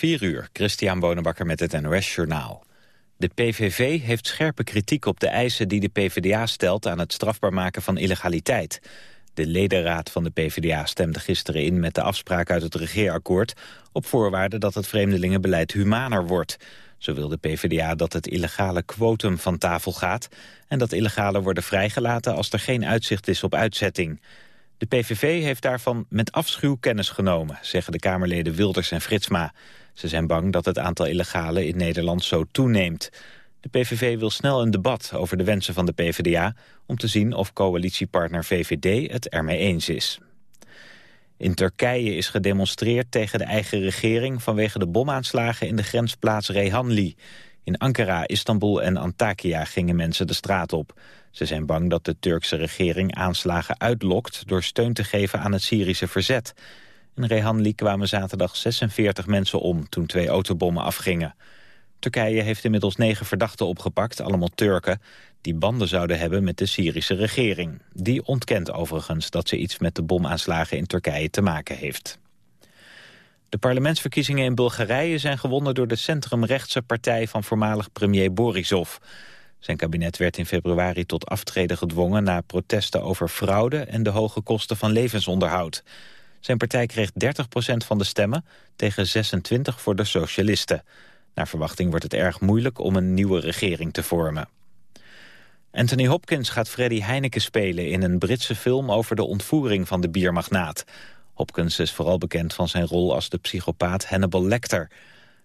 4 uur, Christian Bonenbakker met het NOS Journaal. De PVV heeft scherpe kritiek op de eisen die de PvdA stelt... aan het strafbaar maken van illegaliteit. De ledenraad van de PvdA stemde gisteren in met de afspraak uit het regeerakkoord... op voorwaarde dat het vreemdelingenbeleid humaner wordt. Zo wil de PvdA dat het illegale quotum van tafel gaat... en dat illegalen worden vrijgelaten als er geen uitzicht is op uitzetting... De PVV heeft daarvan met afschuw kennis genomen, zeggen de Kamerleden Wilders en Fritsma. Ze zijn bang dat het aantal illegalen in Nederland zo toeneemt. De PVV wil snel een debat over de wensen van de PvdA... om te zien of coalitiepartner VVD het ermee eens is. In Turkije is gedemonstreerd tegen de eigen regering... vanwege de bomaanslagen in de grensplaats Rehanli. In Ankara, Istanbul en Antakya gingen mensen de straat op. Ze zijn bang dat de Turkse regering aanslagen uitlokt... door steun te geven aan het Syrische verzet. In Rehanli kwamen zaterdag 46 mensen om toen twee autobommen afgingen. Turkije heeft inmiddels negen verdachten opgepakt, allemaal Turken... die banden zouden hebben met de Syrische regering. Die ontkent overigens dat ze iets met de bomaanslagen in Turkije te maken heeft. De parlementsverkiezingen in Bulgarije zijn gewonnen door de centrumrechtse partij van voormalig premier Borisov. Zijn kabinet werd in februari tot aftreden gedwongen na protesten over fraude en de hoge kosten van levensonderhoud. Zijn partij kreeg 30% van de stemmen tegen 26 voor de socialisten. Naar verwachting wordt het erg moeilijk om een nieuwe regering te vormen. Anthony Hopkins gaat Freddy Heineken spelen in een Britse film over de ontvoering van de biermagnaat. Hopkins is vooral bekend van zijn rol als de psychopaat Hannibal Lecter.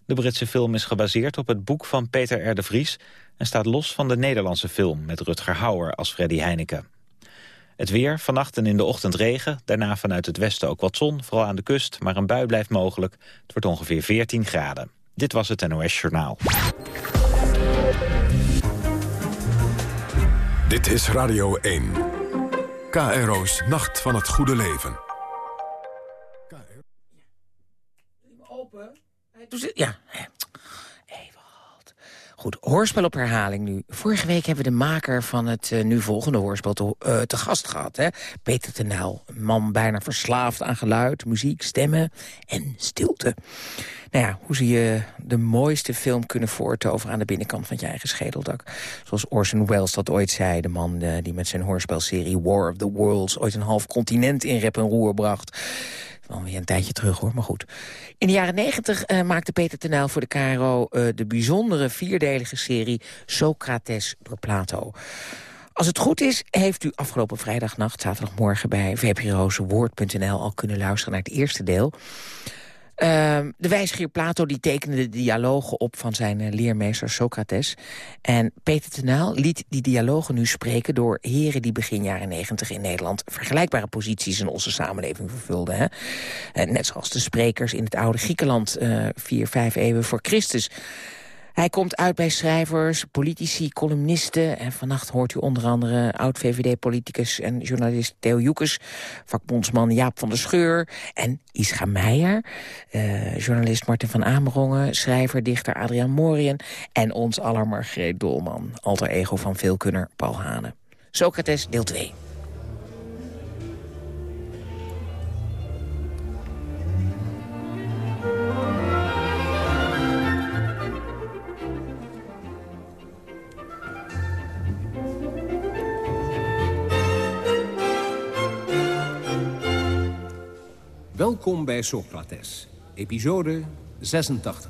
De Britse film is gebaseerd op het boek van Peter R. de Vries... en staat los van de Nederlandse film met Rutger Hauer als Freddy Heineken. Het weer, vannacht en in de ochtend regen. Daarna vanuit het westen ook wat zon, vooral aan de kust. Maar een bui blijft mogelijk. Het wordt ongeveer 14 graden. Dit was het NOS Journaal. Dit is Radio 1. KRO's Nacht van het Goede Leven. Open? Ja, Goed, hoorspel op herhaling nu. Vorige week hebben we de maker van het uh, nu volgende hoorspel te, uh, te gast gehad. Hè? Peter Tenel, een man bijna verslaafd aan geluid, muziek, stemmen en stilte. Nou ja, hoe zie je de mooiste film kunnen voortoveren aan de binnenkant van je eigen schedeldak? Zoals Orson Welles dat ooit zei, de man uh, die met zijn hoorspelserie War of the Worlds... ooit een half continent in rep en roer bracht. Wel weer een tijdje terug hoor, maar goed. In de jaren negentig uh, maakte Peter Tenuil voor de KRO uh, de bijzondere vierdelige serie Socrates door Plato. Als het goed is, heeft u afgelopen vrijdagnacht, zaterdagmorgen bij vprozewoord.nl al kunnen luisteren naar het eerste deel. Uh, de wijsgeer Plato die tekende de dialogen op van zijn uh, leermeester Socrates. En Peter Tenaal liet die dialogen nu spreken door heren die begin jaren negentig in Nederland vergelijkbare posities in onze samenleving vervulden. Hè? Uh, net zoals de sprekers in het oude Griekenland uh, vier, vijf eeuwen voor Christus. Hij komt uit bij schrijvers, politici, columnisten. En vannacht hoort u onder andere oud-VVD-politicus en journalist Theo Joekes... vakbondsman Jaap van der Scheur en Ischa Meijer... Eh, journalist Martin van Amerongen, schrijver, dichter Adriaan Morien... en ons aller Margreet Dolman, alter ego van veelkunner Paul Hane. Socrates, deel 2. Welkom bij Socrates, episode 86.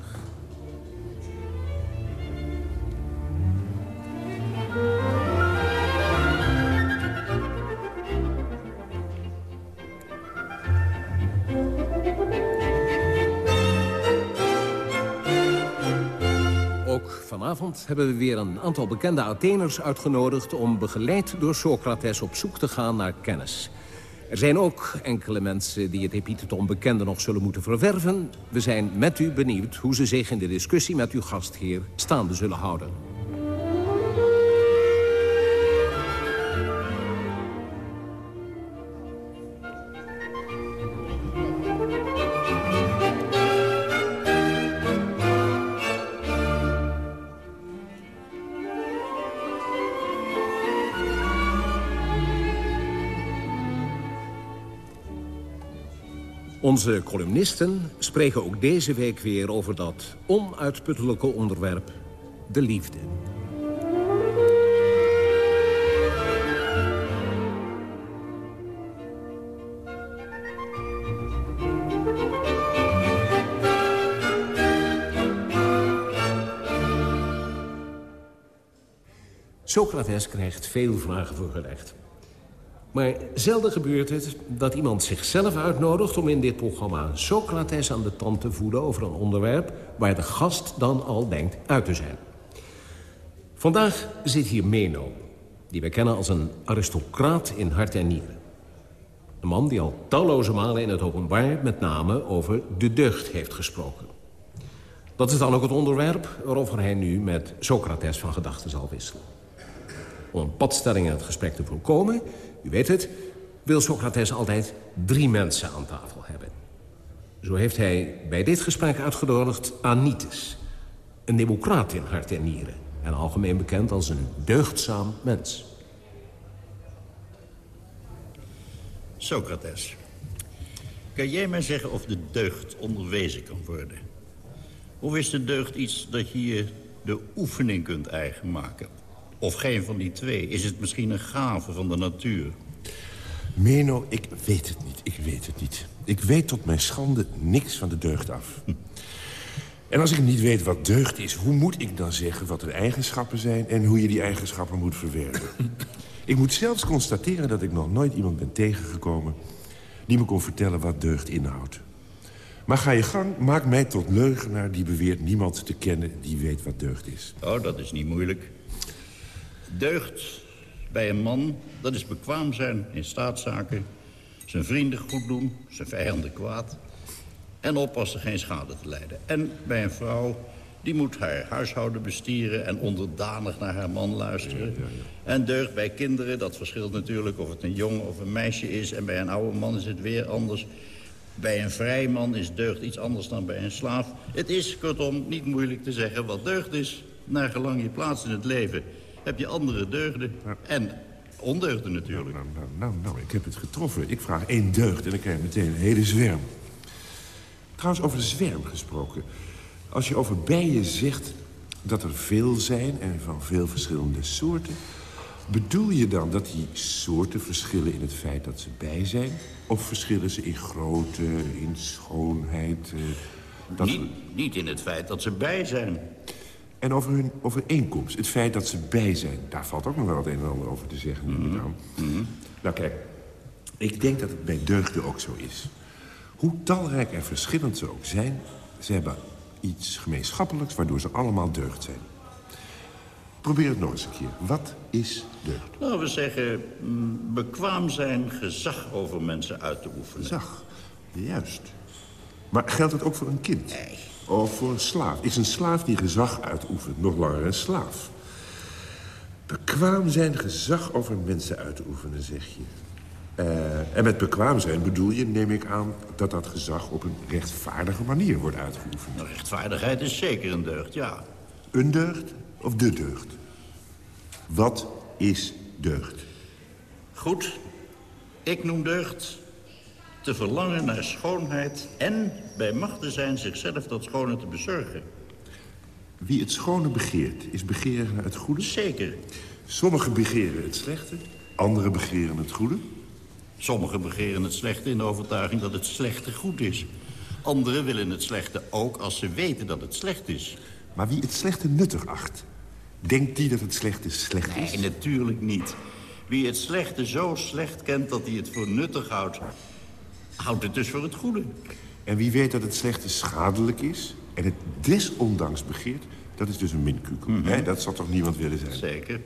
Ook vanavond hebben we weer een aantal bekende Atheners uitgenodigd... om begeleid door Socrates op zoek te gaan naar kennis... Er zijn ook enkele mensen die het epithet onbekende nog zullen moeten verwerven. We zijn met u benieuwd hoe ze zich in de discussie met uw gastheer staande zullen houden. Onze columnisten spreken ook deze week weer over dat onuitputtelijke onderwerp, de liefde. Socrates krijgt veel vragen voorgelegd. Maar zelden gebeurt het dat iemand zichzelf uitnodigt... om in dit programma Socrates aan de tand te voeden over een onderwerp... waar de gast dan al denkt uit te zijn. Vandaag zit hier Meno, die we kennen als een aristocraat in hart en nieren. Een man die al talloze malen in het openbaar met name over de deugd heeft gesproken. Dat is dan ook het onderwerp waarover hij nu met Socrates van gedachten zal wisselen. Om een padstelling in het gesprek te voorkomen, u weet het... wil Socrates altijd drie mensen aan tafel hebben. Zo heeft hij bij dit gesprek uitgenodigd Anitis. Een democraat in hart en nieren. En algemeen bekend als een deugdzaam mens. Socrates, kan jij mij zeggen of de deugd onderwezen kan worden? Of is de deugd iets dat je je de oefening kunt eigen maken? Of geen van die twee? Is het misschien een gave van de natuur? Meno, ik weet het niet. Ik weet het niet. Ik weet tot mijn schande niks van de deugd af. En als ik niet weet wat deugd is, hoe moet ik dan zeggen wat er eigenschappen zijn... en hoe je die eigenschappen moet verwerken? ik moet zelfs constateren dat ik nog nooit iemand ben tegengekomen... die me kon vertellen wat deugd inhoudt. Maar ga je gang, maak mij tot leugenaar die beweert niemand te kennen... die weet wat deugd is. Oh, dat is niet moeilijk. Deugd bij een man, dat is bekwaam zijn in staatszaken... zijn vrienden goed doen, zijn vijanden kwaad... en oppassen geen schade te lijden. En bij een vrouw, die moet haar huishouden bestieren... en onderdanig naar haar man luisteren. En deugd bij kinderen, dat verschilt natuurlijk of het een jongen of een meisje is... en bij een oude man is het weer anders... Bij een vrij man is deugd iets anders dan bij een slaaf. Het is, kortom, niet moeilijk te zeggen wat deugd is... naar gelang je plaats in het leven heb je andere deugden. En ondeugden natuurlijk. Nou, nou, nou, nou, ik heb het getroffen. Ik vraag één deugd en dan krijg je meteen een hele zwerm. Trouwens, over de zwerm gesproken. Als je over bijen zegt dat er veel zijn en van veel verschillende soorten... bedoel je dan dat die soorten verschillen in het feit dat ze bij zijn? Of verschillen ze in grootte, in schoonheid? Eh, dat niet, niet in het feit dat ze bij zijn. En over hun overeenkomst, het feit dat ze bij zijn... daar valt ook nog wel het een en ander over te zeggen, neem ik aan. Nou kijk, ik denk dat het bij deugden ook zo is. Hoe talrijk en verschillend ze ook zijn... ze hebben iets gemeenschappelijks waardoor ze allemaal deugd zijn. Probeer het nog eens een keer. Wat is deugd? Nou, we zeggen mm, bekwaam zijn gezag over mensen uit te oefenen. Gezag, juist. Maar geldt het ook voor een kind? Nee. Of voor een slaaf. Is een slaaf die gezag uitoefent nog langer een slaaf? Bekwaam zijn gezag over mensen uit te oefenen, zeg je. Uh, en met bekwaam zijn bedoel je, neem ik aan... dat dat gezag op een rechtvaardige manier wordt uitgeoefend. Rechtvaardigheid is zeker een deugd, ja. Een deugd of de deugd? Wat is deugd? Goed, ik noem deugd te verlangen naar schoonheid... en bij macht te zijn zichzelf dat schone te bezorgen. Wie het schone begeert, is begeren naar het goede? Zeker. Sommigen begeren het slechte, anderen begeren het goede. Sommigen begeren het slechte in de overtuiging dat het slechte goed is. Anderen willen het slechte ook als ze weten dat het slecht is. Maar wie het slechte nuttig acht, denkt die dat het slechte slecht is? Nee, natuurlijk niet. Wie het slechte zo slecht kent dat hij het voor nuttig houdt... houdt het dus voor het goede. En wie weet dat het slechte schadelijk is... en het desondanks begeert, dat is dus een minkukel. Mm Dat zal toch niemand willen zijn? Zeker.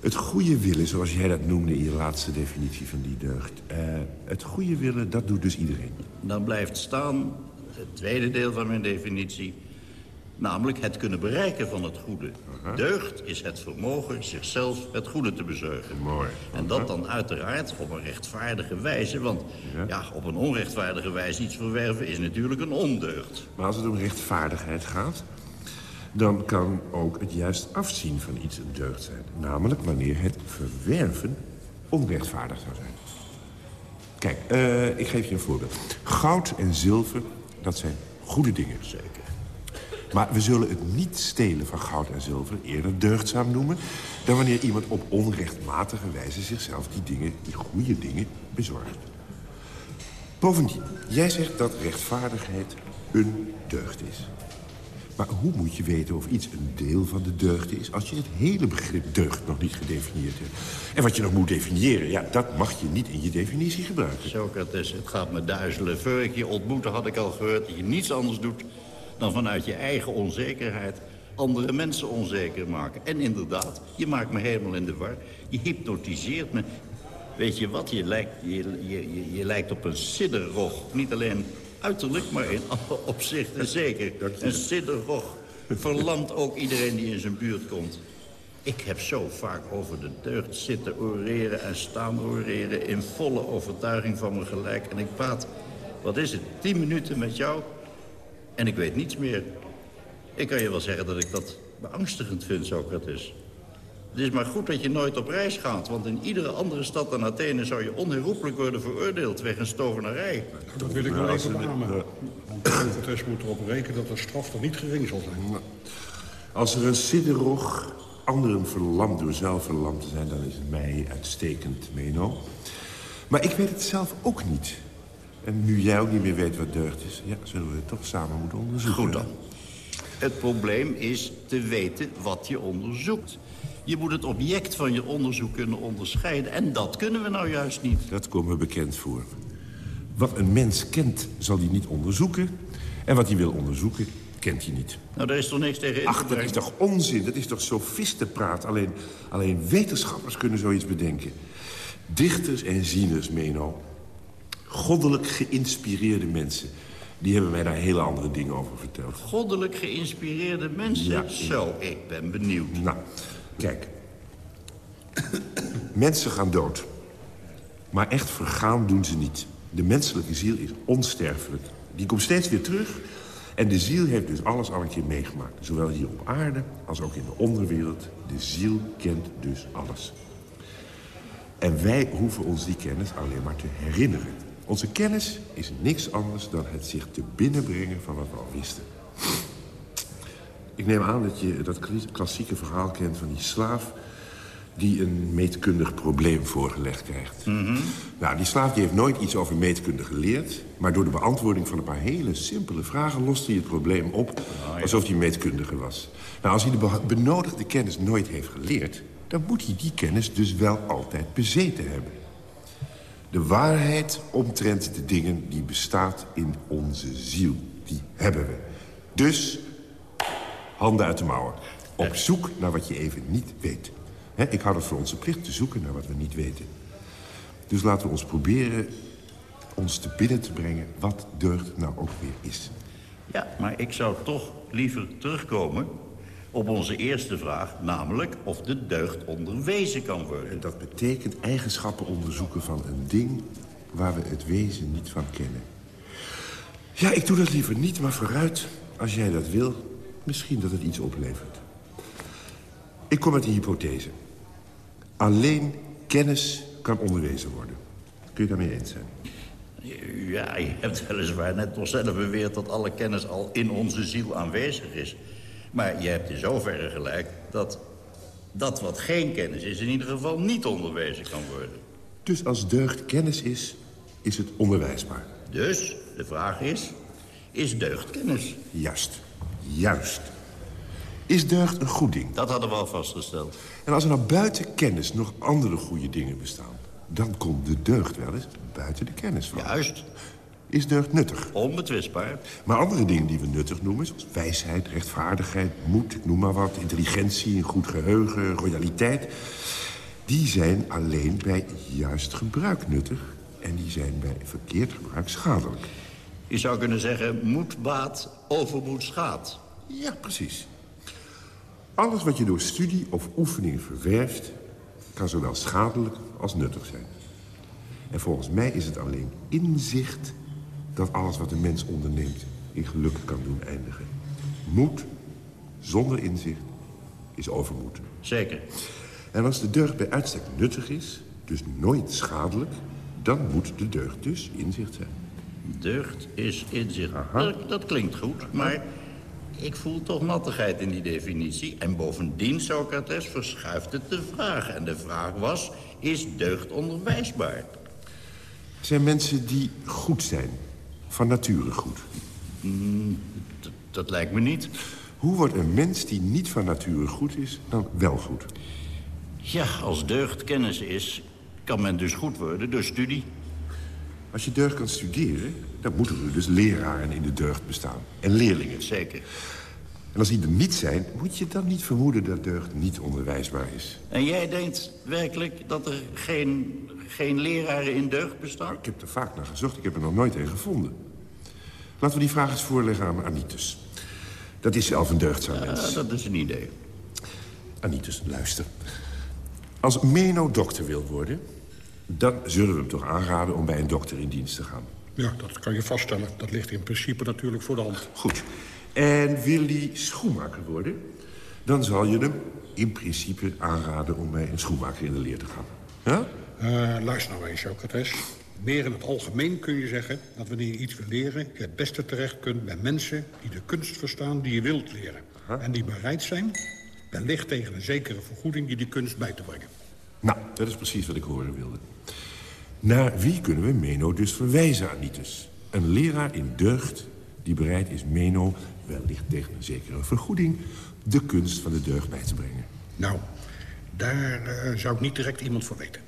Het goede willen, zoals jij dat noemde in je laatste definitie van die deugd... Uh, het goede willen, dat doet dus iedereen. Dan blijft staan het tweede deel van mijn definitie... Namelijk het kunnen bereiken van het goede. Deugd is het vermogen zichzelf het goede te bezorgen. Mooi. En dat dan uiteraard op een rechtvaardige wijze. Want ja. op een onrechtvaardige wijze iets verwerven is natuurlijk een ondeugd. Maar als het om rechtvaardigheid gaat... dan kan ook het juist afzien van iets een deugd zijn. Namelijk wanneer het verwerven onrechtvaardig zou zijn. Kijk, uh, ik geef je een voorbeeld. Goud en zilver, dat zijn goede dingen. Zeker. Maar we zullen het niet stelen van goud en zilver eerder deugdzaam noemen... dan wanneer iemand op onrechtmatige wijze zichzelf die dingen, die goede dingen, bezorgt. Bovendien, jij zegt dat rechtvaardigheid een deugd is. Maar hoe moet je weten of iets een deel van de deugd is... als je het hele begrip deugd nog niet gedefinieerd hebt? En wat je nog moet definiëren, ja, dat mag je niet in je definitie gebruiken. Socrates, het gaat me duizelen. Voor ik je ontmoette had ik al gehoord dat je niets anders doet... dan vanuit je eigen onzekerheid andere mensen onzeker maken. En inderdaad, je maakt me helemaal in de war. Je hypnotiseert me. Weet je wat, je lijkt, je, je, je, je lijkt op een sidderrog. Niet alleen uiterlijk, maar in alle opzichten zeker. Een sidderrog verlamt ook iedereen die in zijn buurt komt. Ik heb zo vaak over de deugd zitten oreren en staan oreren... in volle overtuiging van mijn gelijk. En ik praat, wat is het, tien minuten met jou... en ik weet niets meer. Ik kan je wel zeggen dat ik dat beangstigend vind, Socrates. Het is maar goed dat je nooit op reis gaat... want in iedere andere stad dan Athene zou je onherroepelijk worden veroordeeld... weg een stovenarij. Dat wil ik wel even beamen. Want Socrates moet erop rekenen dat de straf er niet gering zal zijn. Als er een sidderog anderen verlamd door zelf verlamd te zijn... dan is het mij uitstekend, Meno. Maar ik weet het zelf ook niet. En nu jij ook niet meer weet wat deugd is... Ja, zullen we het toch samen moeten onderzoeken. Goed dan. Het probleem is te weten wat je onderzoekt. Je moet het object van je onderzoek kunnen onderscheiden. En dat kunnen we nou juist niet. Dat komt me bekend voor. Wat een mens kent, zal hij niet onderzoeken. En wat hij wil onderzoeken, kent hij niet. Nou, daar is toch niks tegen in Ach, dat is toch onzin? Dat is toch sofistenpraat? Alleen, alleen wetenschappers kunnen zoiets bedenken. Dichters en zieners, Meno. Goddelijk geïnspireerde mensen. Die hebben mij daar hele andere dingen over verteld. Goddelijk geïnspireerde mensen? Ja, Zo, ik ben benieuwd. Nou, Kijk, mensen gaan dood. Maar echt vergaan doen ze niet. De menselijke ziel is onsterfelijk. Die komt steeds weer terug. En de ziel heeft dus alles al een keer meegemaakt. Zowel hier op aarde als ook in de onderwereld. De ziel kent dus alles. En wij hoeven ons die kennis alleen maar te herinneren. Onze kennis is niks anders dan het zich te binnenbrengen van wat we al wisten. Ik neem aan dat je dat klassieke verhaal kent van die slaaf... die een meetkundig probleem voorgelegd krijgt. Nou, die slaaf die heeft nooit iets over meetkunde geleerd... maar door de beantwoording van een paar hele simpele vragen... lost hij het probleem op alsof hij meetkundige was. Nou, als hij de benodigde kennis nooit heeft geleerd... dan moet hij die kennis dus wel altijd bezeten hebben. De waarheid omtrent de dingen die bestaat in onze ziel, die hebben we. Dus handen uit de mouwen. Op zoek naar wat je even niet weet. ik hou het voor onze plicht te zoeken naar wat we niet weten. Dus laten we ons proberen ons te binnen te brengen wat deugd nou ook weer is. Ja, maar ik zou toch liever terugkomen op onze eerste vraag... namelijk of de deugd onderwezen kan worden. En dat betekent eigenschappen onderzoeken van een ding... waar we het wezen niet van kennen. Ja, ik doe dat liever niet, maar vooruit, als jij dat wil... Misschien dat het iets oplevert. Ik kom met een hypothese. Alleen kennis kan onderwezen worden. Kun je daarmee eens zijn? Ja, je hebt weliswaar net nog zelf beweerd... dat alle kennis al in onze ziel aanwezig is. Maar je hebt in zoverre gelijk dat dat wat geen kennis is... in ieder geval niet onderwezen kan worden. Dus als deugd kennis is, is het onderwijsbaar? Dus, de vraag is, is deugd kennis? Juist. Juist. Is deugd een goed ding? Dat hadden we al vastgesteld. En als er nou buiten kennis nog andere goede dingen bestaan... dan komt de deugd wel eens buiten de kennis van. Juist. Is deugd nuttig? Onbetwistbaar. Maar andere dingen die we nuttig noemen... zoals wijsheid, rechtvaardigheid, moed, noem maar wat... intelligentie, een goed geheugen, royaliteit... die zijn alleen bij juist gebruik nuttig... en die zijn bij verkeerd gebruik schadelijk. Je zou kunnen zeggen, moed baat, overmoed schaadt. Ja, precies. Alles wat je door studie of oefening verwerft... kan zowel schadelijk als nuttig zijn. En volgens mij is het alleen inzicht... dat alles wat een mens onderneemt in geluk kan doen eindigen. Moed zonder inzicht is overmoed. Zeker. En als de deugd bij uitstek nuttig is, dus nooit schadelijk... dan moet de deugd dus inzicht zijn. Deugd is inzicht. Dat, dat klinkt goed, maar ik voel toch nattigheid in die definitie. En bovendien, Socrates, verschuift het de vraag. En de vraag was, is deugd onderwijsbaar? Zijn mensen die goed zijn, van nature goed? Mm, dat lijkt me niet. Hoe wordt een mens die niet van nature goed is, dan wel goed? Ja, als deugd kennis is, kan men dus goed worden door studie. Als je deugd kan studeren, dan moeten er dus leraren in de deugd bestaan. En leerlingen. Zeker. En als die er niet zijn, moet je dan niet vermoeden dat deugd niet onderwijsbaar is. En jij denkt werkelijk dat er geen, geen leraren in deugd bestaan? Nou, ik heb er vaak naar gezocht, ik heb er nog nooit een gevonden. Laten we die vraag eens voorleggen aan Anitus. Dat is zelf een deugdzaam mens. Ja, dat is een idee. Anitus, luister. Als Meno dokter wil worden... dan zullen we hem toch aanraden om bij een dokter in dienst te gaan. Ja, dat kan je vaststellen. Dat ligt in principe natuurlijk voor de hand. Goed. En wil hij schoenmaker worden... dan zal je hem in principe aanraden om bij een schoenmaker in de leer te gaan. Ja? Uh, luister nou eens, Socrates. Meer in het algemeen kun je zeggen dat wanneer je iets wil leren... je het beste terecht kunt bij mensen die de kunst verstaan die je wilt leren. En die bereid zijn, wellicht tegen een zekere vergoeding... die die kunst bij te brengen. Nou, dat is precies wat ik horen wilde. Naar wie kunnen we Meno dus verwijzen, Anitus? Een leraar in deugd die bereid is Meno, wellicht tegen een zekere vergoeding... de kunst van de deugd bij te brengen. Nou, daar uh, zou ik niet direct iemand voor weten.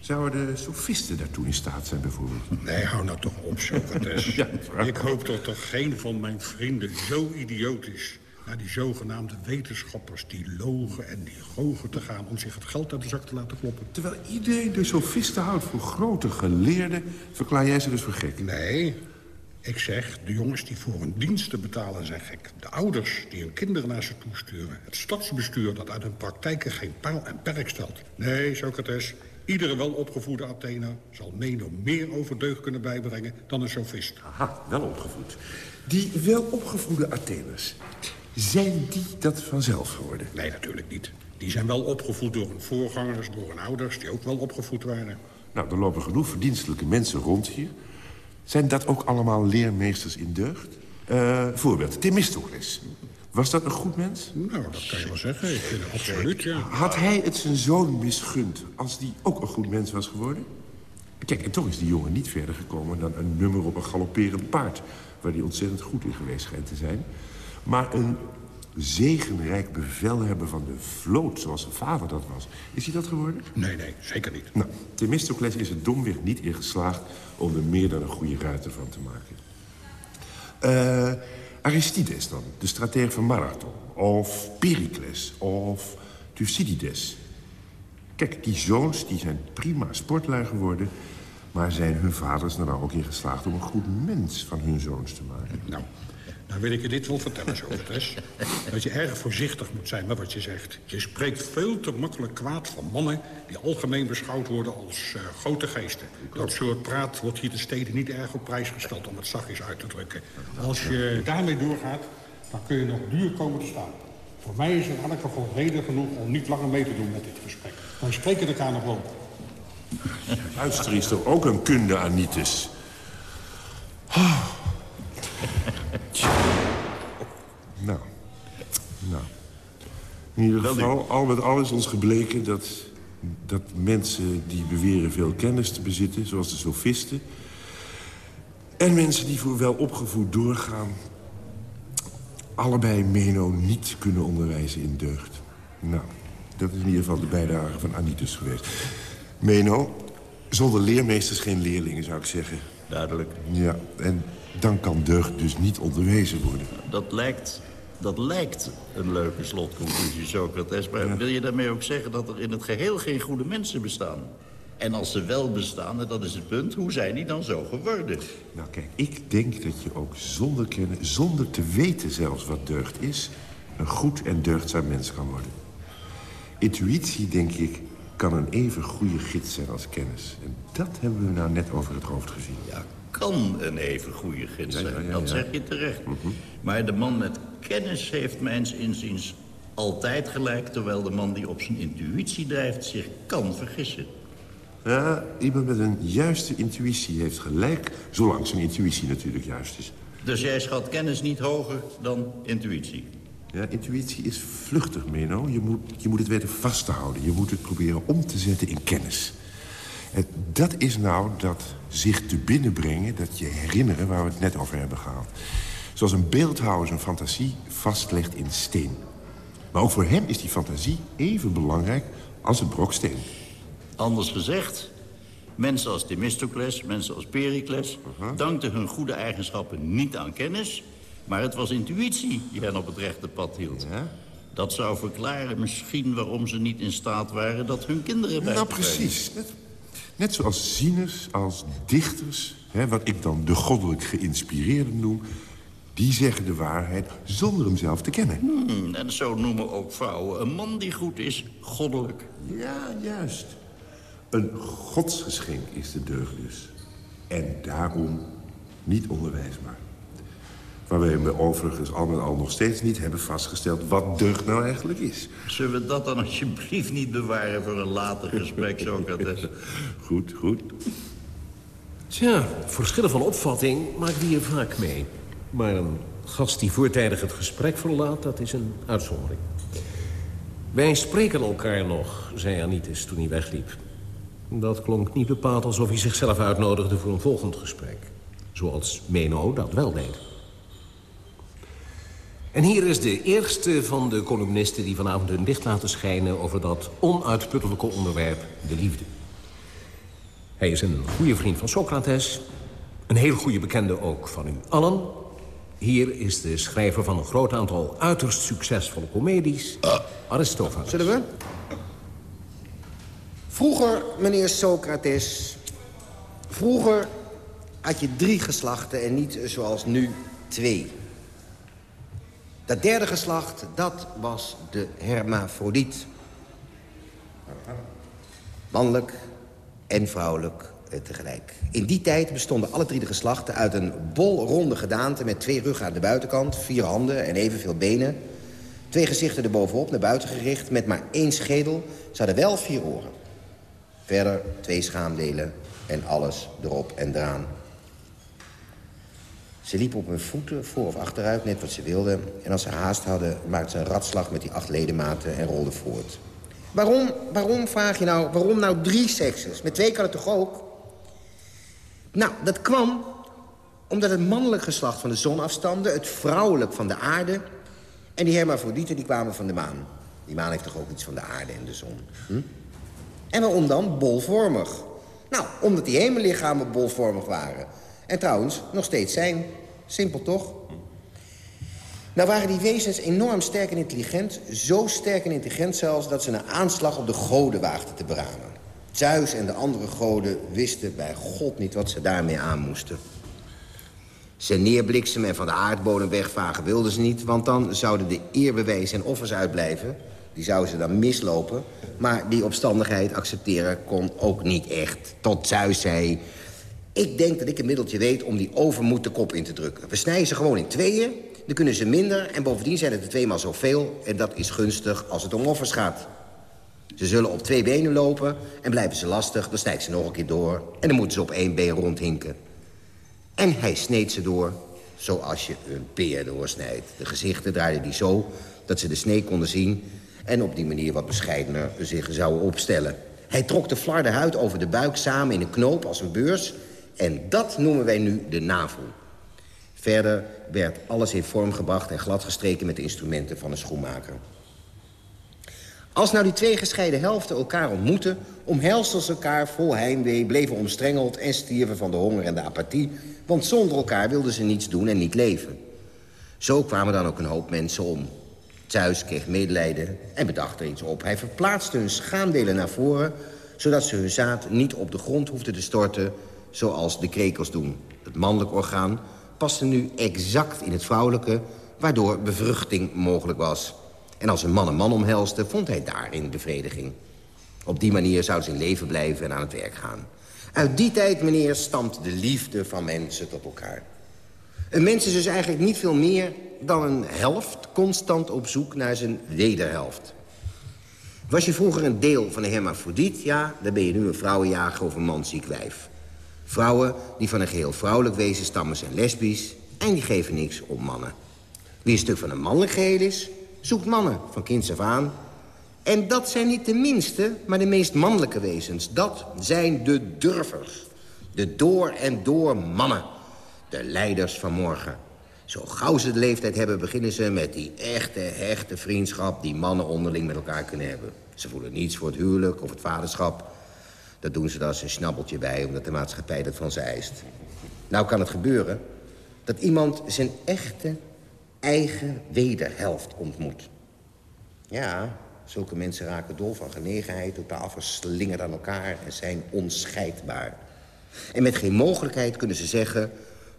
Zouden de sofisten daartoe in staat zijn, bijvoorbeeld? Nee, hou nou toch op, Socrates. ja, ik hoop dat er geen van mijn vrienden zo idioot is... naar die zogenaamde wetenschappers die logen en die gogen te gaan... om zich het geld uit de zak te laten kloppen. Terwijl iedereen de sofisten houdt voor grote geleerden... verklaar jij ze dus voor gek? Nee, ik zeg, de jongens die voor hun diensten betalen zijn gek. De ouders die hun kinderen naar ze toesturen. Het stadsbestuur dat uit hun praktijken geen paal en perk stelt. Nee, Socrates, iedere welopgevoede Athener zal Meno meer over deugd kunnen bijbrengen dan een sofist. Aha, welopgevoed. Die welopgevoede Atheners, zijn die dat vanzelf geworden? Nee, natuurlijk niet. Die zijn wel opgevoed door hun voorgangers, door hun ouders... die ook wel opgevoed waren. Nou, er lopen genoeg verdienstelijke mensen rond hier... Zijn dat ook allemaal leermeesters in deugd? Uh, voorbeeld, Themistocles. Was dat een goed mens? Nou, dat kan je wel zeggen. Ik vind het absoluut, ja. Had hij het zijn zoon misgund als die ook een goed mens was geworden? Kijk, en toch is die jongen niet verder gekomen dan een nummer op een galopperend paard... waar hij ontzettend goed in geweest schijnt te zijn. Maar een zegenrijk bevelhebber van de vloot, zoals zijn vader dat was. Is hij dat geworden? Nee, nee, zeker niet. Nou, Themistocles is er domweg niet in geslaagd om er meer dan een goede ruiter van te maken. Uh, Aristides dan, de stratege van Marathon. Of Pericles, of Thucydides. Kijk, die zoons die zijn prima sportlui geworden... maar zijn hun vaders er nou ook in geslaagd om een goed mens van hun zoons te maken? Nou, nou wil ik je dit wel vertellen, Socrates. dat je erg voorzichtig moet zijn met wat je zegt. Je spreekt veel te makkelijk kwaad van mannen... die algemeen beschouwd worden als uh, grote geesten. Dat soort praat wordt hier de steden niet erg op prijs gesteld... om het zachtjes uit te drukken. Als je daarmee doorgaat, dan kun je nog duur komen te staan. Voor mij is er in elk geval reden genoeg om niet langer mee te doen met dit gesprek. Dan spreken elkaar nog wel. Luister is toch ook een kunde, Anitis? Oh. Nou, nou. In ieder geval, al met al is ons gebleken dat, dat mensen die beweren veel kennis te bezitten... zoals de sofisten... en mensen die voor wel opgevoed doorgaan... allebei Meno niet kunnen onderwijzen in deugd. Nou, dat is in ieder geval de bijdrage van Anitus geweest. Meno, zonder leermeesters geen leerlingen, zou ik zeggen. Duidelijk. Ja, en dan kan deugd dus niet onderwezen worden. Dat lijkt, dat lijkt een leuke slotconclusie, Socrates. Maar wil je daarmee ook zeggen dat er in het geheel geen goede mensen bestaan? En als ze wel bestaan, en dat is het punt, hoe zijn die dan zo geworden? Nou kijk, ik denk dat je ook zonder kennen, zonder te weten zelfs wat deugd is... een goed en deugdzaam mens kan worden. Intuïtie, denk ik, kan een even goede gids zijn als kennis. En dat hebben we nou net over het hoofd gezien. Ja, kan een even goede gids zijn. dat zeg je terecht. Mhm. Maar de man met kennis heeft mijns inziens altijd gelijk... terwijl de man die op zijn intuïtie drijft zich kan vergissen. Ja, iemand met een juiste intuïtie heeft gelijk... zolang zijn intuïtie natuurlijk juist is. Dus jij schat kennis niet hoger dan intuïtie? Ja, intuïtie is vluchtig, Meno. Je moet, je moet het weten vast te houden. Je moet het proberen om te zetten in kennis. En dat is nou dat zich te binnenbrengen, dat je herinneren... waar we het net over hebben gehad. Zoals een beeldhouwer zijn fantasie vastlegt in steen. Maar ook voor hem is die fantasie even belangrijk als het broksteen. Anders gezegd, mensen als Themistocles, mensen als Pericles... dankten hun goede eigenschappen niet aan kennis... maar het was intuïtie die hen op het rechte pad hield. Ja? Dat zou verklaren misschien waarom ze niet in staat waren... dat hun kinderen bij Nou, precies. Net, zoals zieners, als dichters... Hè, wat ik dan de goddelijk geïnspireerden noem... die zeggen de waarheid zonder hem zelf te kennen. Hmm, en zo noemen ook vrouwen een man die goed is goddelijk. Ja, juist. Een godsgeschenk is de deugd dus. En daarom niet onderwijsbaar. Waarbij we overigens al met al nog steeds niet hebben vastgesteld... wat deugd nou eigenlijk is. Zullen we dat dan alsjeblieft niet bewaren voor een later gesprek, Socrates? Goed, goed. Tja, verschillen van opvatting maakt die hier vaak mee. Maar een gast die voortijdig het gesprek verlaat, dat is een uitzondering. Wij spreken elkaar nog, zei Anitis toen hij wegliep. Dat klonk niet bepaald alsof hij zichzelf uitnodigde voor een volgend gesprek. Zoals Meno dat wel deed. En hier is de eerste van de columnisten die vanavond hun licht laten schijnen... over dat onuitputtelijke onderwerp, de liefde. Hij is een goede vriend van Socrates. Een heel goede bekende ook van u allen. Hier is de schrijver van een groot aantal uiterst succesvolle comedies... Aristophanes. Zullen we? Vroeger, meneer Socrates... Vroeger had je drie geslachten en niet zoals nu twee. Dat derde geslacht, dat was de hermafrodiet. Mannelijk en vrouwelijk eh, tegelijk. In die tijd bestonden alle drie de geslachten uit een bolronde gedaante... met twee ruggen aan de buitenkant, vier handen en evenveel benen. Twee gezichten erbovenop, naar buiten gericht, met maar één schedel. Ze hadden wel vier oren. Verder twee schaamdelen en alles erop en eraan. Ze liepen op hun voeten, voor of achteruit, net wat ze wilden. En als ze haast hadden, maakten ze een ratslag met die acht ledematen en rolden voort. Waarom, waarom vraag je nou, waarom nou drie sekses? Met twee kan het toch ook? Nou, dat kwam omdat het mannelijk geslacht van de zon afstamde... het vrouwelijk van de aarde... en die hermafrodieten die kwamen van de maan. Die maan heeft toch ook iets van de aarde en de zon? Hm? En waarom dan bolvormig? Nou, omdat die hemellichamen bolvormig waren. En trouwens, nog steeds zijn. Simpel toch? Nou waren die wezens enorm sterk en intelligent. Zo sterk en intelligent zelfs dat ze een aanslag op de goden waagden te beramen. Zeus en de andere goden wisten bij God niet wat ze daarmee aan moesten. Ze neerbliksemen en van de aardbodem wegvagen wilden ze niet... want dan zouden de eerbewijzen en offers uitblijven. Die zouden ze dan mislopen. Maar die opstandigheid accepteren kon ook niet echt. Tot Zeus zei... Ik denk dat ik een middeltje weet om die overmoed de kop in te drukken. We snijden ze gewoon in tweeën, dan kunnen ze minder... en bovendien zijn het er tweemaal zoveel... en dat is gunstig als het om offers gaat. Ze zullen op twee benen lopen en blijven ze lastig... dan snijdt ze nog een keer door en dan moeten ze op één been rondhinken. En hij sneed ze door zoals je een peer doorsnijdt. De gezichten draaiden die zo dat ze de snee konden zien... en op die manier wat bescheidener zich zouden opstellen. Hij trok de flarde huid over de buik samen in een knoop als een beurs... en dat noemen wij nu de navel. Verder werd alles in vorm gebracht en gladgestreken met de instrumenten van een schoenmaker. Als nou die twee gescheiden helften elkaar ontmoetten... omhelsten ze elkaar vol heimwee, bleven omstrengeld... en stierven van de honger en de apathie... want zonder elkaar wilden ze niets doen en niet leven. Zo kwamen dan ook een hoop mensen om. Zeus kreeg medelijden en bedacht er iets op. Hij verplaatste hun schaamdelen naar voren... zodat ze hun zaad niet op de grond hoefden te storten... zoals de krekels doen. Het mannelijk orgaan paste nu exact in het vrouwelijke... waardoor bevruchting mogelijk was... En als een man een man omhelste, vond hij daarin bevrediging. Op die manier zou ze in leven blijven en aan het werk gaan. Uit die tijd, meneer, stamt de liefde van mensen tot elkaar. Een mens is dus eigenlijk niet veel meer dan een helft... constant op zoek naar zijn wederhelft. Was je vroeger een deel van een hermafrodiet, ja, dan ben je nu een vrouwenjager of een mansziek wijf. Vrouwen die van een geheel vrouwelijk wezen stammen zijn lesbisch... en die geven niks om mannen. Wie een stuk van een mannelijk geheel is, zoekt mannen van kinds af aan. En dat zijn niet de minste, maar de meest mannelijke wezens. Dat zijn de durvers. De door en door mannen. De leiders van morgen. Zo gauw ze de leeftijd hebben, beginnen ze met die echte, hechte vriendschap... die mannen onderling met elkaar kunnen hebben. Ze voelen niets voor het huwelijk of het vaderschap. Dat doen ze dan als een snabbeltje bij, omdat de maatschappij dat van ze eist. Nou kan het gebeuren dat iemand zijn echte, eigen wederhelft ontmoet. Ja, zulke mensen raken dol van genegenheid, totaal verslingerd aan elkaar... en zijn onscheidbaar. En met geen mogelijkheid kunnen ze zeggen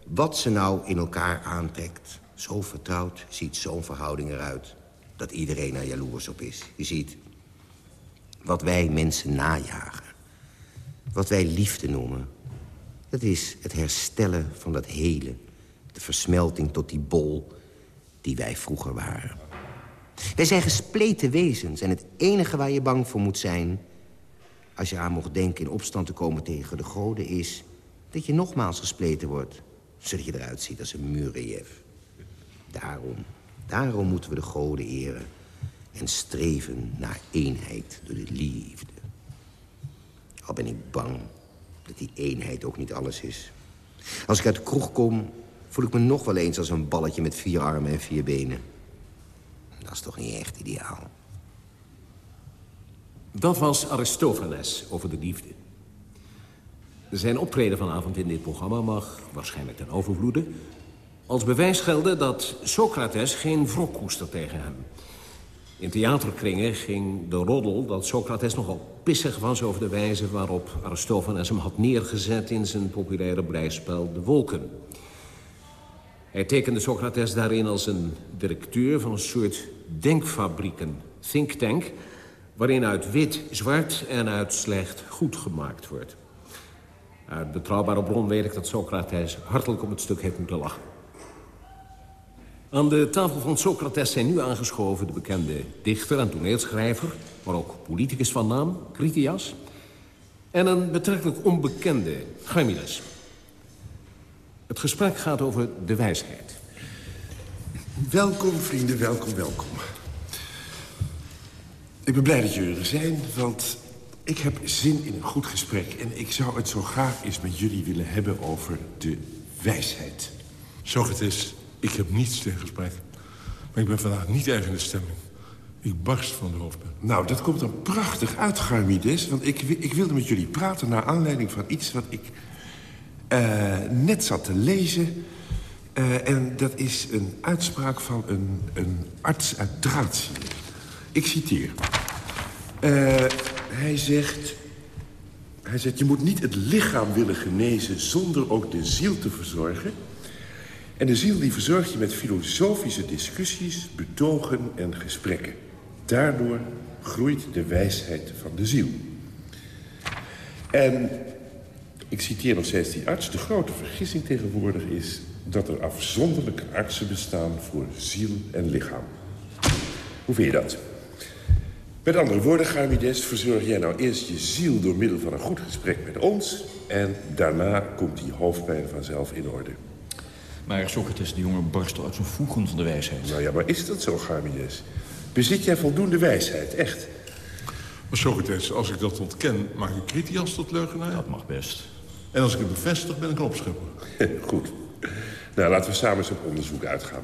wat ze nou in elkaar aantrekt. Zo vertrouwd ziet zo'n verhouding eruit dat iedereen er jaloers op is. Je ziet, wat wij mensen najagen, wat wij liefde noemen... dat is het herstellen van dat hele, de versmelting tot die bol die wij vroeger waren. Wij zijn gespleten wezens en het enige waar je bang voor moet zijn... als je aan mocht denken in opstand te komen tegen de goden... is dat je nogmaals gespleten wordt zodat je eruit ziet als een muurrelief. Daarom, daarom moeten we de goden eren... en streven naar eenheid door de liefde. Al ben ik bang dat die eenheid ook niet alles is. Als ik uit de kroeg kom, voel ik me nog wel eens als een balletje met vier armen en vier benen. Dat is toch niet echt ideaal. Dat was Aristofanes over de liefde. Zijn optreden vanavond in dit programma mag waarschijnlijk ten overvloede... als bewijs gelden dat Socrates geen wrok koestert tegen hem. In theaterkringen ging de roddel dat Socrates nogal pissig was... over de wijze waarop Aristophanes hem had neergezet... in zijn populaire blijspel De Wolken. Hij tekende Socrates daarin als een directeur van een soort denkfabrieken, think tank... waarin uit wit zwart en uit slecht goed gemaakt wordt... Uit betrouwbare bron weet ik dat Socrates hartelijk op het stuk heeft moeten lachen. Aan de tafel van Socrates zijn nu aangeschoven de bekende dichter en toneelschrijver... maar ook politicus van naam, Critias... en een betrekkelijk onbekende, Chamiles. Het gesprek gaat over de wijsheid. Welkom, vrienden, welkom, welkom. Ik ben blij dat jullie er zijn, want ik heb zin in een goed gesprek. En ik zou het zo graag eens met jullie willen hebben over de wijsheid. Socrates, ik heb niets tegen gesprek. Maar ik ben vandaag niet erg in de stemming. Ik barst van de hoofdpijn. Nou, dat komt dan prachtig uit, Garmides. Want ik, ik wilde met jullie praten naar aanleiding van iets wat ik uh, net zat te lezen. Uh, en dat is een uitspraak van een, een arts uit Dratie. Ik citeer. Uh, hij zegt... Hij zegt, je moet niet het lichaam willen genezen zonder ook de ziel te verzorgen. En de ziel die verzorg je met filosofische discussies, betogen en gesprekken. Daardoor groeit de wijsheid van de ziel. En ik citeer nog steeds die arts. De grote vergissing tegenwoordig is dat er afzonderlijke artsen bestaan voor ziel en lichaam. Hoe vind je dat? Met andere woorden, Garmides, verzorg jij nou eerst je ziel... door middel van een goed gesprek met ons... en daarna komt die hoofdpijn vanzelf in orde. Maar Socrates, die jongen barst uit zijn voegen van de wijsheid. Nou ja, maar is dat zo, Garmides? Bezit jij voldoende wijsheid, echt? Maar Socrates, als ik dat ontken, maak ik Critias tot leugenaar? Dat mag best. En als ik het bevestig, ben ik een opschepper. Goed. Nou, laten we samen eens op onderzoek uitgaan.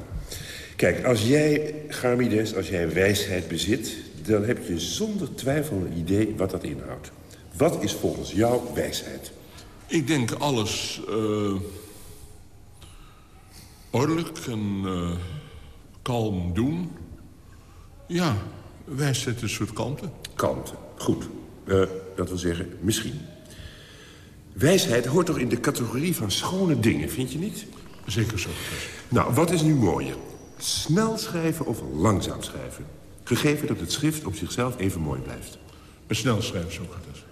Kijk, als jij, Garmides, als jij wijsheid bezit dan heb je zonder twijfel een idee wat dat inhoudt. Wat is volgens jou wijsheid? Ik denk alles uh, ordelijk en uh, kalm doen. Ja, wijsheid is een soort kalmte. Kalmte, goed. Uh, dat wil zeggen, misschien. Wijsheid hoort toch in de categorie van schone dingen, vind je niet? Zeker zo. Nou, wat is nu mooier? Snel schrijven of langzaam schrijven? Gegeven dat het schrift op zichzelf even mooi blijft. Een snel schrijven, Socrates.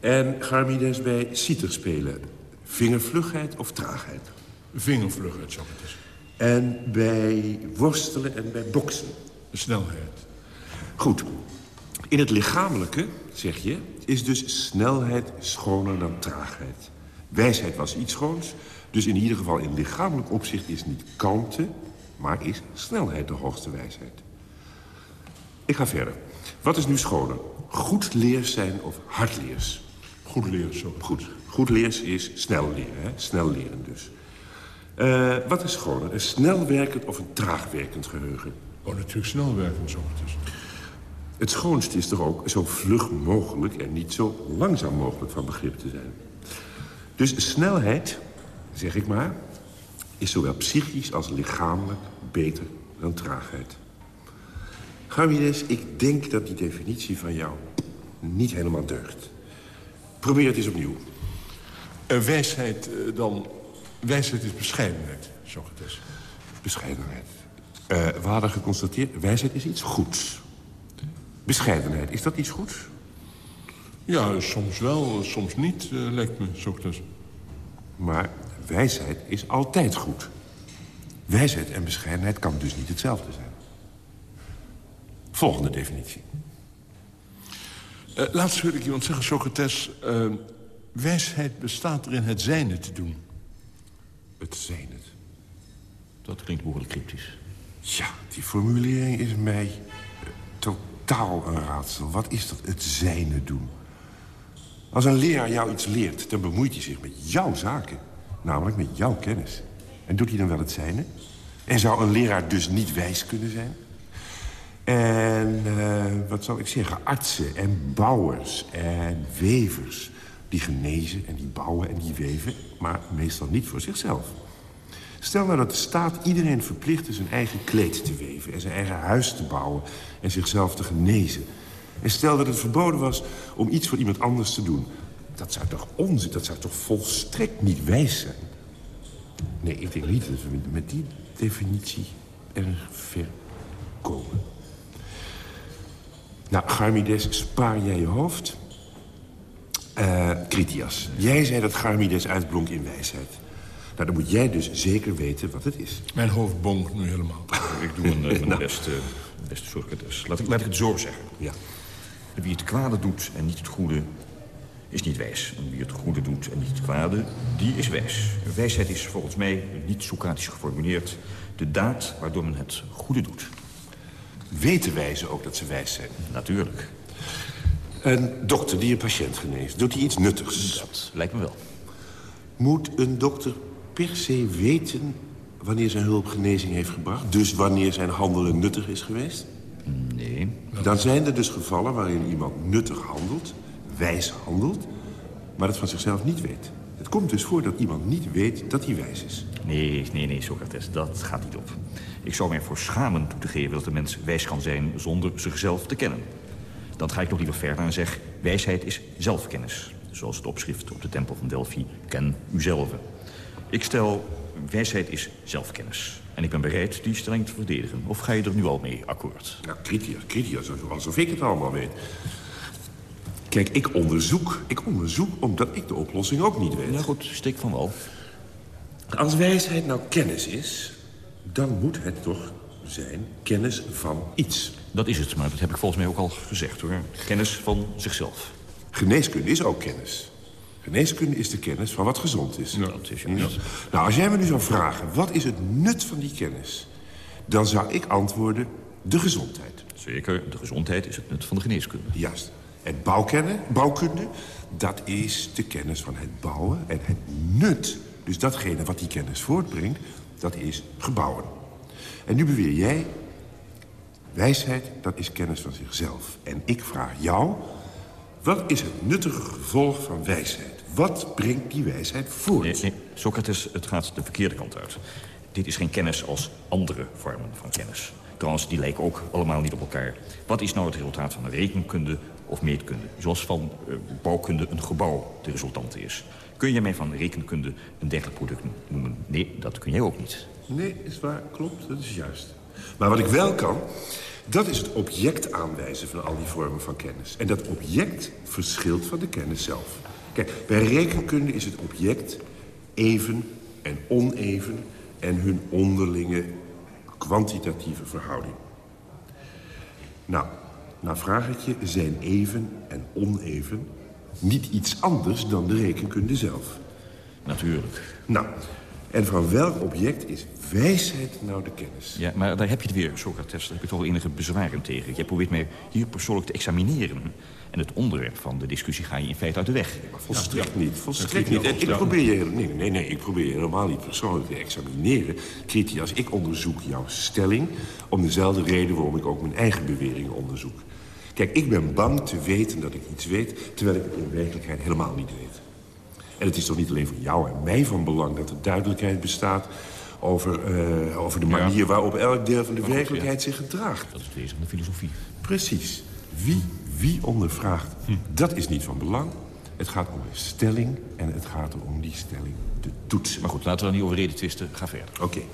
En Charmides bij citer spelen. Vingervlugheid of traagheid? Vingervlugheid, Socrates. En bij worstelen en bij boksen? De snelheid. Goed. In het lichamelijke, zeg je, is dus snelheid schoner dan traagheid. Wijsheid was iets schoons, dus in ieder geval in lichamelijk opzicht is niet kalmte... maar is snelheid de hoogste wijsheid. Ik ga verder. Wat is nu schoner? Goed leers zijn of hardleers? Goed leren, zo. Goed. Goed leers is snel leren, hè? Snel leren dus. Uh, wat is schoner? Een snel werkend of een traag werkend geheugen? Oh, natuurlijk snel werkend, Socrates. Het schoonste is toch ook zo vlug mogelijk... en niet zo langzaam mogelijk van begrip te zijn. Dus snelheid, zeg ik maar... is zowel psychisch als lichamelijk beter dan traagheid. Garmides, ik denk dat die definitie van jou niet helemaal deugt. Probeer het eens opnieuw. Uh, wijsheid uh, dan... Wijsheid is bescheidenheid, Socrates. Bescheidenheid. Uh, we hadden geconstateerd, wijsheid is iets goeds. Bescheidenheid, is dat iets goeds? Ja, soms wel, soms niet, lijkt me, Socrates. Maar wijsheid is altijd goed. Wijsheid en bescheidenheid kan dus niet hetzelfde zijn. Volgende definitie. Uh, laatst hoorde ik iemand zeggen, Socrates... Uh, wijsheid bestaat erin het zijne te doen. Het zijne. Dat klinkt behoorlijk cryptisch. Ja, die formulering is mij uh, totaal een raadsel. Wat is dat, het zijne doen? Als een leraar jou iets leert, dan bemoeit hij zich met jouw zaken. Namelijk met jouw kennis. En doet hij dan wel het zijne? En zou een leraar dus niet wijs kunnen zijn? En uh, wat zal ik zeggen, artsen en bouwers en wevers. Die genezen en die bouwen en die weven, maar meestal niet voor zichzelf. Stel nou dat de staat iedereen verplichtte zijn eigen kleed te weven... en zijn eigen huis te bouwen en zichzelf te genezen. En stel dat het verboden was om iets voor iemand anders te doen. Dat zou toch onzin, dat zou toch volstrekt niet wijs zijn? Nee, ik denk niet dat we met die definitie erg ver komen. Nou, Garmides, spaar jij je hoofd? Uh, Critias, jij zei dat Garmides uitblonk in wijsheid. Nou, dan moet jij dus zeker weten wat het is. Mijn hoofd bonkt nu helemaal. Ik doe een, mijn nou. beste, beste Socrates. Laat ik, laat ik het zo zeggen. Ja. Wie het kwade doet en niet het goede, is niet wijs. En wie het goede doet en niet het kwade, die is wijs. Wijsheid is volgens mij, niet Socratisch geformuleerd... de daad waardoor men het goede doet. Weten wijzen ook dat ze wijs zijn? Natuurlijk. Een dokter die een patiënt geneest, doet hij iets nuttigs? Dat lijkt me wel. Moet een dokter per se weten wanneer zijn hulp genezing heeft gebracht? Dus wanneer zijn handelen nuttig is geweest? Nee. Dan zijn er dus gevallen waarin iemand nuttig handelt, wijs handelt... maar het van zichzelf niet weet. Het komt dus voor dat iemand niet weet dat hij wijs is. Nee, nee, nee, Socrates, dat gaat niet op. Ik zou mij ervoor schamen toe te geven dat de mens wijs kan zijn zonder zichzelf te kennen. Dan ga ik nog liever verder en zeg, wijsheid is zelfkennis. Zoals het opschrift op de tempel van Delphi, ken uzelf. Ik stel, wijsheid is zelfkennis. En ik ben bereid die stelling te verdedigen. Of ga je er nu al mee akkoord? Ja, Critias, Critias, alsof ik het allemaal weet. Kijk, ik onderzoek. Ik onderzoek omdat ik de oplossing ook niet weet. Nou goed, steek van wel. Als wijsheid nou kennis is, dan moet het toch zijn kennis van iets. Dat is het, maar dat heb ik volgens mij ook al gezegd, hoor. Kennis van zichzelf. Geneeskunde is ook kennis. Geneeskunde is de kennis van wat gezond is. Ja, dat is juist. Nou, als jij me nu zou vragen, wat is het nut van die kennis? Dan zou ik antwoorden, de gezondheid. Zeker, de gezondheid is het nut van de geneeskunde. Juist. En bouwkennen, bouwkunde, dat is de kennis van het bouwen en het nut. Dus datgene wat die kennis voortbrengt, dat is gebouwen. En nu beweer jij, wijsheid, dat is kennis van zichzelf. En ik vraag jou, wat is het nuttige gevolg van wijsheid? Wat brengt die wijsheid voort? Nee, nee, Socrates, het gaat de verkeerde kant uit. Dit is geen kennis als andere vormen van kennis. Trouwens, die lijken ook allemaal niet op elkaar. Wat is nou het resultaat van rekenkunde of meetkunde? Zoals van uh, bouwkunde een gebouw de resultante is. Kun je mij van rekenkunde een dergelijk product noemen? Nee, dat kun jij ook niet. Nee, is waar. Klopt, dat is juist. Maar wat ik wel kan, dat is het object aanwijzen van al die vormen van kennis. En dat object verschilt van de kennis zelf. Kijk, bij rekenkunde is het object even en oneven... en hun onderlinge kwantitatieve verhouding. Nou, Nou vraag ik je, zijn even en oneven niet iets anders dan de rekenkunde zelf? Natuurlijk. Nou, en van welk object is wijsheid nou de kennis? Ja, maar daar heb je het weer, Socrates. Daar heb je toch wel enige bezwaren tegen. Jij probeert mij hier persoonlijk te examineren. En het onderwerp van de discussie ga je in feite uit de weg. Maar volstrekt niet, volstrekt niet. En ik probeer je, nee, nee, nee, ik probeer je helemaal niet persoonlijk te examineren. Critias, ik onderzoek jouw stelling... om dezelfde reden waarom ik ook mijn eigen beweringen onderzoek. Kijk, ik ben bang te weten dat ik iets weet... terwijl ik het in werkelijkheid helemaal niet weet. En het is toch niet alleen voor jou en mij van belang... dat er duidelijkheid bestaat over, uh, over de manier ja. waarop elk deel van de werkelijkheid ja. zich gedraagt. Dat is het wezen van de filosofie. Precies. Wie, wie ondervraagt, hm. dat is niet van belang. Het gaat om een stelling en het gaat er om die stelling te toetsen. Maar goed, laten we dan niet over reden twisten. Ga verder. Oké. Okay.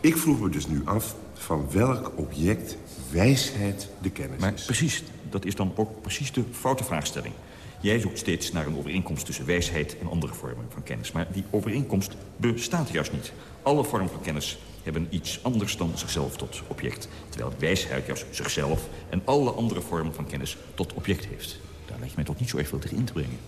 Ik vroeg me dus nu af van welk object wijsheid de kennis maar is. precies, dat is dan ook precies de foute vraagstelling. Jij zoekt steeds naar een overeenkomst tussen wijsheid en andere vormen van kennis. Maar die overeenkomst bestaat juist niet. Alle vormen van kennis hebben iets anders dan zichzelf tot object. Terwijl wijsheid juist zichzelf en alle andere vormen van kennis tot object heeft. Daar leg je mij toch niet zo erg veel tegen in te brengen.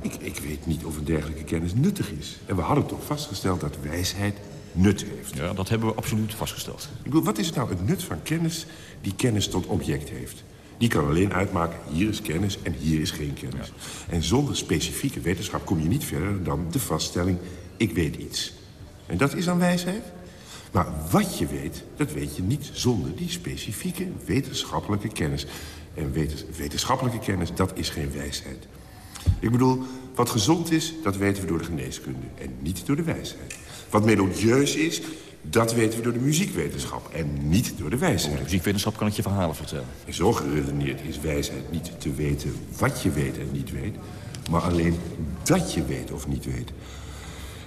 Ik, ik weet niet of een dergelijke kennis nuttig is. En we hadden toch vastgesteld dat wijsheid nut heeft. Ja, dat hebben we absoluut vastgesteld. Ik bedoel, wat is het nou het nut van kennis die kennis tot object heeft? Die kan alleen uitmaken, hier is kennis en hier is geen kennis. Ja. En zonder specifieke wetenschap kom je niet verder dan de vaststelling... ik weet iets. En dat is dan wijsheid? Maar wat je weet, dat weet je niet zonder die specifieke wetenschappelijke kennis. En wetens wetenschappelijke kennis, dat is geen wijsheid. Ik bedoel, wat gezond is, dat weten we door de geneeskunde. En niet door de wijsheid. Wat melodieus is, dat weten we door de muziekwetenschap en niet door de wijsheid. De muziekwetenschap kan ik je verhalen vertellen. En zo geredeneerd is wijsheid niet te weten wat je weet en niet weet... maar alleen dat je weet of niet weet.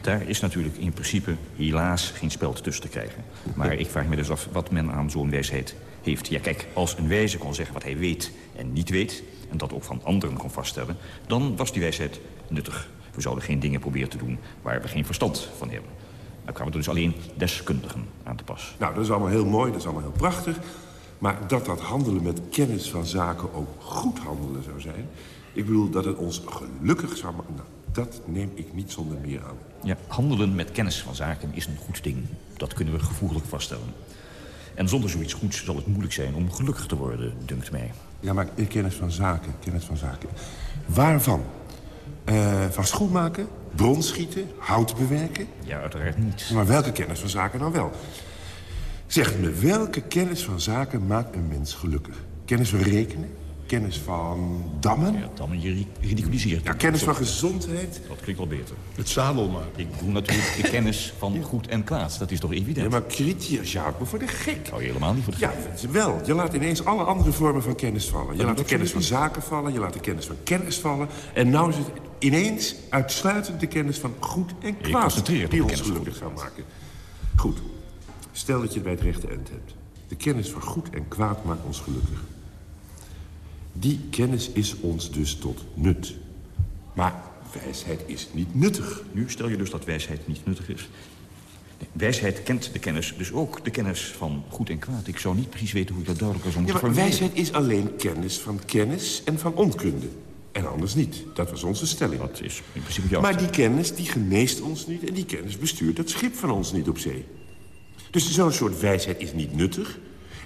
Daar is natuurlijk in principe helaas geen spel tussen te krijgen. Maar ik vraag me dus af wat men aan zo'n wijsheid heeft. Ja, kijk, als een wijze kon zeggen wat hij weet en niet weet... en dat ook van anderen kon vaststellen... dan was die wijsheid nuttig. We zouden geen dingen proberen te doen waar we geen verstand van hebben. Dan kwamen er dus alleen deskundigen aan te pas. Nou, dat is allemaal heel mooi, dat is allemaal heel prachtig. Maar dat dat handelen met kennis van zaken ook goed handelen zou zijn... ik bedoel dat het ons gelukkig zou maken... Nou, dat neem ik niet zonder meer aan. Ja, handelen met kennis van zaken is een goed ding. Dat kunnen we gevoeglijk vaststellen. En zonder zoiets goeds zal het moeilijk zijn om gelukkig te worden, dunkt mij. Ja, maar kennis van zaken, kennis van zaken. Waarvan? Uh, van schoenmaken, bronschieten, hout bewerken? Ja, uiteraard niet. Maar welke kennis van zaken dan wel? Zeg me, welke kennis van zaken maakt een mens gelukkig? Kennis van rekenen? Kennis van dammen? Ja, dammen, je ridiculiseert. Ja, kennis van gezondheid? Dat klinkt wel beter. Het zadel maar. Ik bedoel natuurlijk de kennis van goed en kwaad. Dat is toch evident? Ja, maar kritisch, ja, maar voor de gek. Oh, helemaal niet voor de gek. Ja, wel. Je laat ineens alle andere vormen van kennis vallen. Je laat de kennis van zaken vallen, je laat de kennis van kennis vallen. En nou is het ineens uitsluitend de kennis van goed en kwaad... die ons gelukkig gaan maken. Goed. Stel dat je het bij het rechte eind hebt. De kennis van goed en kwaad maakt ons gelukkig. Die kennis is ons dus tot nut. Maar wijsheid is niet nuttig. Nu stel je dus dat wijsheid niet nuttig is. Wijsheid kent de kennis, dus ook de kennis van goed en kwaad. Ik zou niet precies weten hoe ik dat duidelijker zou moeten ja, maar wijsheid is alleen kennis van kennis en van onkunde. En anders niet. Dat was onze stelling. Dat is in principe jouw Maar die kennis die geneest ons niet... en die kennis bestuurt het schip van ons niet op zee. Dus zo'n soort wijsheid is niet nuttig...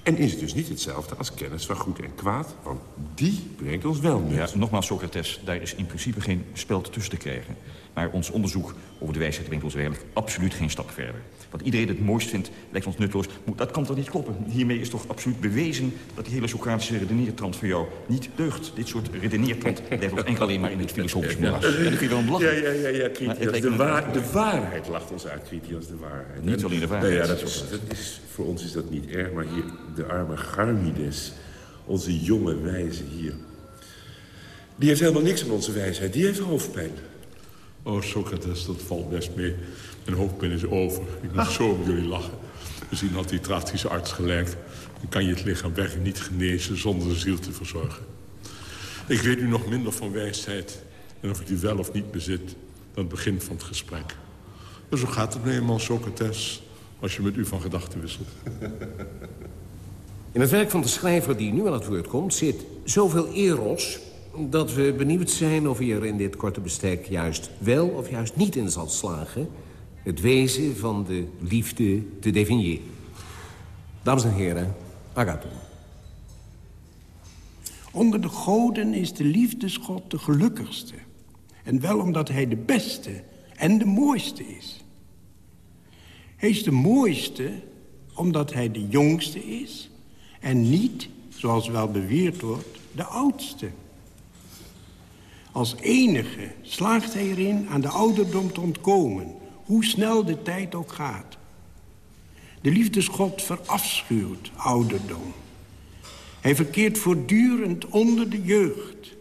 En is het dus niet hetzelfde als kennis van goed en kwaad? Want die brengt ons wel nut. Ja, nogmaals, Socrates, daar is in principe geen spel tussen te krijgen. Maar ons onderzoek over de wijsheid brengt ons eigenlijk absoluut geen stap verder. Wat iedereen het mooist vindt, lijkt ons nutteloos. Dat kan toch niet kloppen? Hiermee is toch absoluut bewezen dat die hele Socratische redeneertrand voor jou niet deugt. Dit soort redeneertrand blijft ons enkel alleen maar in het filosofisch moeras. Ja, dan kun je wel om lachen. Ja, ja, ja, ja Critias, de, waar, de waarheid lacht ons uit, Critias, de waarheid. Niet alleen de waarheid. Nou ja, dat is, dat is, voor ons is dat niet erg, maar hier, de arme Garmides, onze jonge wijze hier... Die heeft helemaal niks aan onze wijsheid, die heeft hoofdpijn. Oh, Socrates, dat valt best mee. Mijn hoofdpijn is over. Ik moet zo om jullie lachen. Misschien had die drastische arts gelijk. Dan kan je het lichaam werkelijk niet genezen zonder de ziel te verzorgen. Ik weet nu nog minder van wijsheid. En of ik die wel of niet bezit dan het begin van het gesprek. En zo gaat het nu eenmaal, Socrates, als je met u van gedachten wisselt. In het werk van de schrijver die nu aan het woord komt... zit zoveel eros dat we benieuwd zijn of hij er in dit korte bestek... juist wel of juist niet in zal slagen... het wezen van de liefde te definiëren. Dames en heren, Agathon. Onder de goden is de liefdesgod de gelukkigste. En wel omdat hij de beste en de mooiste is. Hij is de mooiste omdat hij de jongste is... en niet, zoals wel beweerd wordt, de oudste. Als enige slaagt hij erin aan de ouderdom te ontkomen... hoe snel de tijd ook gaat. De liefdesgod verafschuwt ouderdom. Hij verkeert voortdurend onder de jeugd.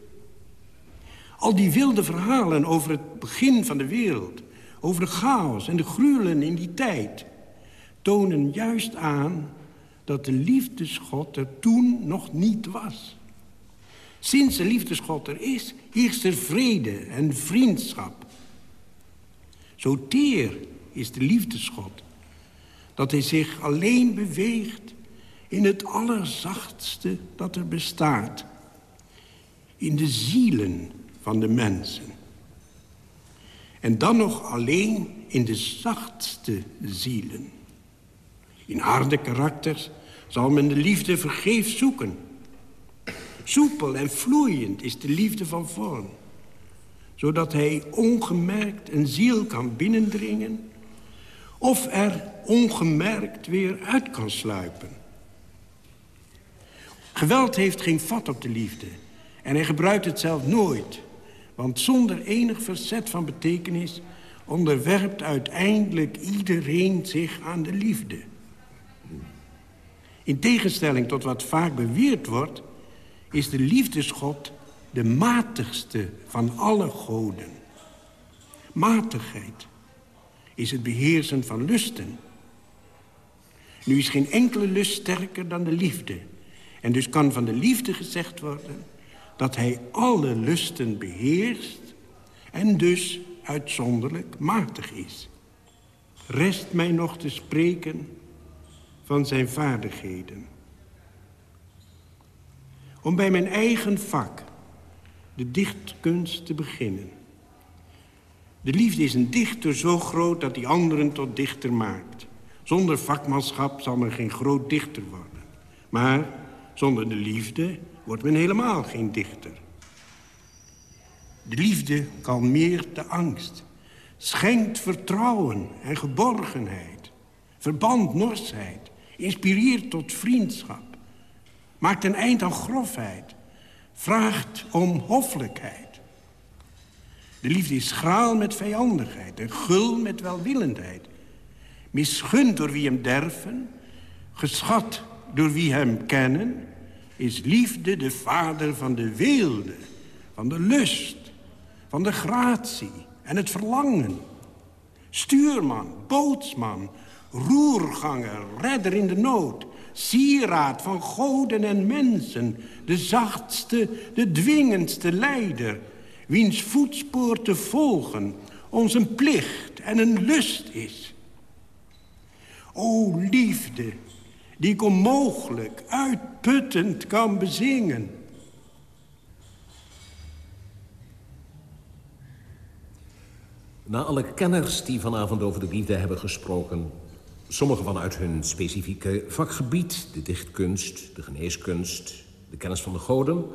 Al die wilde verhalen over het begin van de wereld... over de chaos en de gruwelen in die tijd... tonen juist aan dat de liefdesgod er toen nog niet was. Sinds de liefdesgod er is, heerst er vrede en vriendschap. Zo teer is de liefdesgod... dat hij zich alleen beweegt in het allerzachtste dat er bestaat. In de zielen van de mensen. En dan nog alleen in de zachtste zielen. In harde karakters zal men de liefde vergeefs zoeken. Soepel en vloeiend is de liefde van vorm. Zodat hij ongemerkt een ziel kan binnendringen... of er ongemerkt weer uit kan sluipen. Geweld heeft geen vat op de liefde. En hij gebruikt het zelf nooit. Want zonder enig verzet van betekenis... onderwerpt uiteindelijk iedereen zich aan de liefde. In tegenstelling tot wat vaak beweerd wordt... is de liefdesgod de matigste van alle goden. Matigheid is het beheersen van lusten. Nu is geen enkele lust sterker dan de liefde... En dus kan van de liefde gezegd worden dat hij alle lusten beheerst en dus uitzonderlijk matig is. Rest mij nog te spreken van zijn vaardigheden. Om bij mijn eigen vak, de dichtkunst, te beginnen. De liefde is een dichter zo groot dat hij anderen tot dichter maakt. Zonder vakmanschap zal men geen groot dichter worden. Maar zonder de liefde wordt men helemaal geen dichter. De liefde kalmeert de angst. Schenkt vertrouwen en geborgenheid. Verband norsheid. Inspireert tot vriendschap. Maakt een eind aan grofheid. Vraagt om hoffelijkheid. De liefde is schraal met vijandigheid en gul met welwillendheid. Misgund door wie hem derven, geschat door wie hem kennen... is liefde de vader van de weelde, van de lust, van de gratie en het verlangen. Stuurman, bootsman, roerganger, redder in de nood... sieraad van goden en mensen, de zachtste, de dwingendste leider... wiens voetspoor te volgen ons een plicht en een lust is. O liefde, die ik onmogelijk, uitputtend kan bezingen. Na alle kenners die vanavond over de liefde hebben gesproken... sommigen vanuit hun specifieke vakgebied... de dichtkunst, de geneeskunst, de kennis van de goden...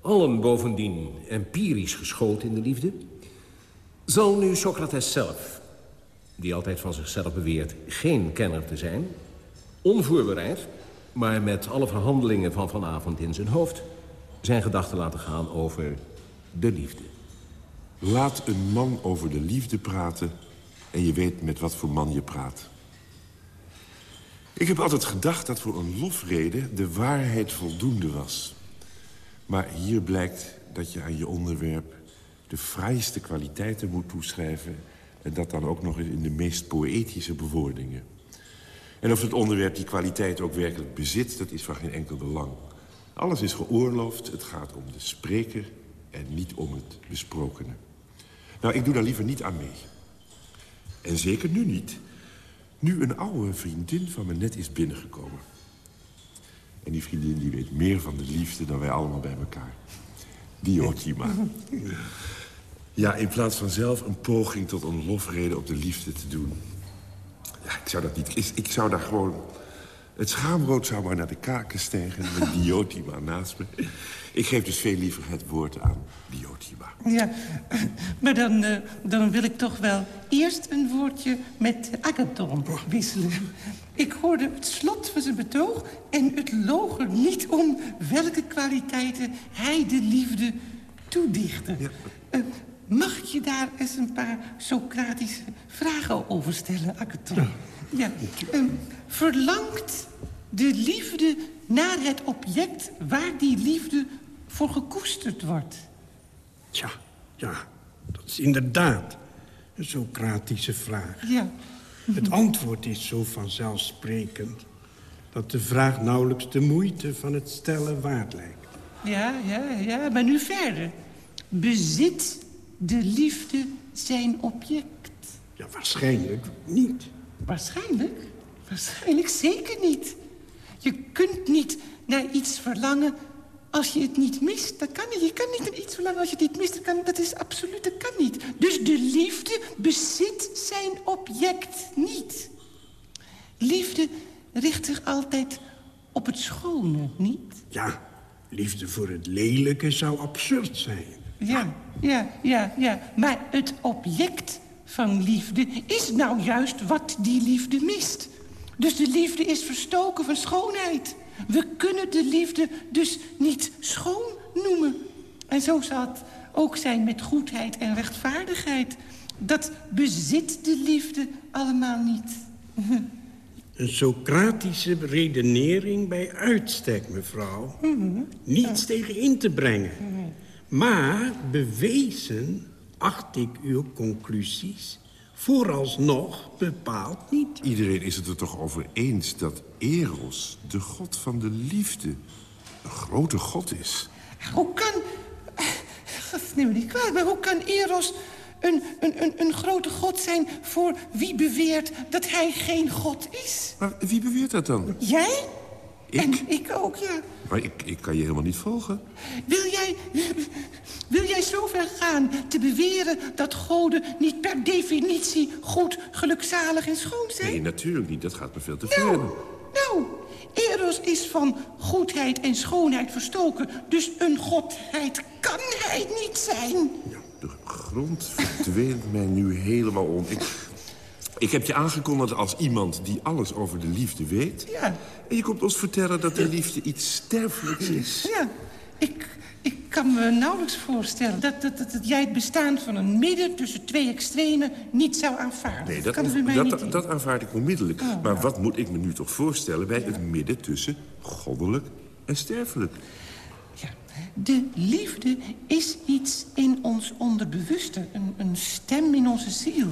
allen bovendien empirisch geschoold in de liefde... zal nu Socrates zelf, die altijd van zichzelf beweert... geen kenner te zijn onvoorbereid... maar met alle verhandelingen van vanavond in zijn hoofd... zijn gedachten laten gaan over de liefde. Laat een man over de liefde praten... en je weet met wat voor man je praat. Ik heb altijd gedacht dat voor een lofrede de waarheid voldoende was. Maar hier blijkt dat je aan je onderwerp de fraaiste kwaliteiten moet toeschrijven... en dat dan ook nog in de meest poëtische bewoordingen. En of het onderwerp die kwaliteit ook werkelijk bezit, dat is van geen enkel belang. Alles is geoorloofd, het gaat om de spreker en niet om het besprokene. Nou, ik doe daar liever niet aan mee. En zeker nu niet. Nu een oude vriendin van me net is binnengekomen. En die vriendin die weet meer van de liefde dan wij allemaal bij elkaar. Diotima. Ja, in plaats van zelf een poging tot een lofrede op de liefde te doen. Ja, ik zou dat niet... Ik, ik zou daar gewoon... Het schaamrood zou maar naar de kaken stijgen met Diotima naast me. Ik geef dus veel liever het woord aan Diotima. Ja, maar dan, uh, dan wil ik toch wel eerst een woordje met Agathon wisselen. Ik hoorde het slot van zijn betoog en het loog er niet om welke kwaliteiten hij de liefde toedichtte. Ja. Uh, mag ik je daar eens een paar Socratische vragen over stellen, Agathon? Ja. Uh, verlangt de liefde naar het object waar die liefde voor gekoesterd wordt? Tja, ja, dat is inderdaad een Socratische vraag. Ja. Het antwoord is zo vanzelfsprekend... dat de vraag nauwelijks de moeite van het stellen waard lijkt. Ja, ja, ja, maar nu verder. Bezit de liefde zijn object? Ja, waarschijnlijk niet. Waarschijnlijk? Waarschijnlijk zeker niet. Je kunt niet naar iets verlangen als je het niet mist. Dat kan niet. Je kan niet naar iets verlangen als je het niet mist. Dat, kan, dat is absoluut, dat kan niet. Dus de liefde bezit zijn object niet. Liefde richt zich altijd op het schone, niet? Ja, liefde voor het lelijke zou absurd zijn. Ja, ja, ja, ja. Maar het object van liefde is nou juist wat die liefde mist. Dus de liefde is verstoken van schoonheid. We kunnen de liefde dus niet schoon noemen. En zo zal het ook zijn met goedheid en rechtvaardigheid. Dat bezit de liefde allemaal niet. Een Socratische redenering bij uitstek, mevrouw. Niets tegen in te brengen. Maar bewezen acht ik uw conclusies vooralsnog bepaald niet. Iedereen is het er toch over eens dat Eros, de god van de liefde, een grote god is. Hoe kan... Neem me niet kwaad, maar hoe kan Eros een, een, een, een grote god zijn... voor wie beweert dat hij geen god is? Maar wie beweert dat dan? Jij? Ik? En ik ook, ja. Maar ik, ik kan je helemaal niet volgen. Wil jij, wil jij zover gaan te beweren dat goden niet per definitie goed, gelukzalig en schoon zijn? Nee, natuurlijk niet. Dat gaat me veel te ver. Nou, nou, Eros is van goedheid en schoonheid verstoken. Dus een godheid kan hij niet zijn. Ja, de grond verdwijnt mij nu helemaal om. Ik, ik heb je aangekondigd als iemand die alles over de liefde weet. Ja. En je komt ons vertellen dat de liefde iets sterfelijks is. Ja, ik, ik kan me nauwelijks voorstellen... Dat, dat, dat, dat jij het bestaan van een midden tussen twee extremen niet zou aanvaarden. Nee, dat, kan dat, dat, dat, dat aanvaard ik onmiddellijk. Oh, maar nou. wat moet ik me nu toch voorstellen... bij het midden tussen goddelijk en sterfelijk? Ja, de liefde is iets in ons onderbewuste. Een, een stem in onze ziel.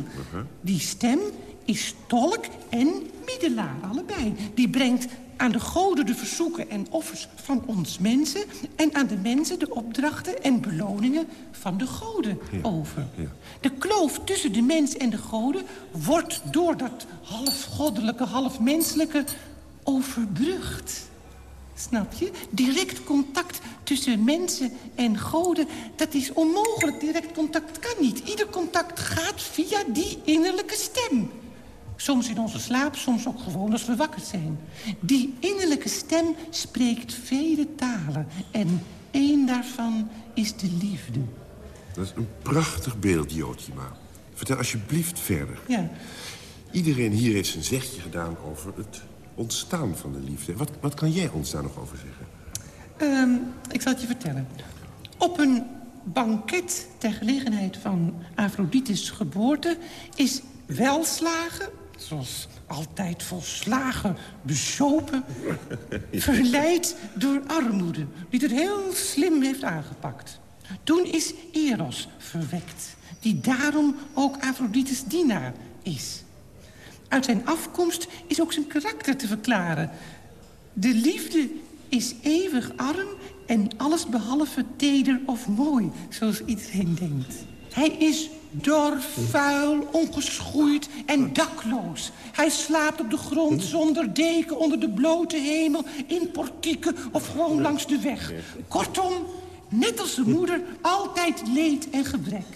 Die stem is tolk en middelaar, allebei. Die brengt aan de goden de verzoeken en offers van ons mensen... en aan de mensen de opdrachten en beloningen van de goden over. De kloof tussen de mens en de goden wordt door dat half goddelijke, half menselijke overbrugd. Snap je? Direct contact tussen mensen en goden, dat is onmogelijk. Direct contact kan niet. Ieder contact gaat via die innerlijke stem. Soms in onze slaap, soms ook gewoon als we wakker zijn. Die innerlijke stem spreekt vele talen. En één daarvan is de liefde. Dat is een prachtig beeld, Jotima. Vertel alsjeblieft verder. Ja. Iedereen hier heeft zijn zegje gedaan over het ontstaan van de liefde. Wat, wat kan jij ons daar nog over zeggen? Ehm, ik zal het je vertellen. Op een banket ter gelegenheid van Afrodite's geboorte... is welslagen, zoals altijd volslagen bezopen... verleid door armoede, die het heel slim heeft aangepakt. Toen is Eros verwekt, die daarom ook Afrodite's dienaar is. Uit zijn afkomst is ook zijn karakter te verklaren. De liefde is eeuwig arm en alles behalve teder of mooi, zoals iedereen denkt. Hij is dor, vuil, ongeschoeid en dakloos. Hij slaapt op de grond zonder deken onder de blote hemel... in portieken of gewoon langs de weg. Kortom, net als zijn moeder, altijd leed en gebrek.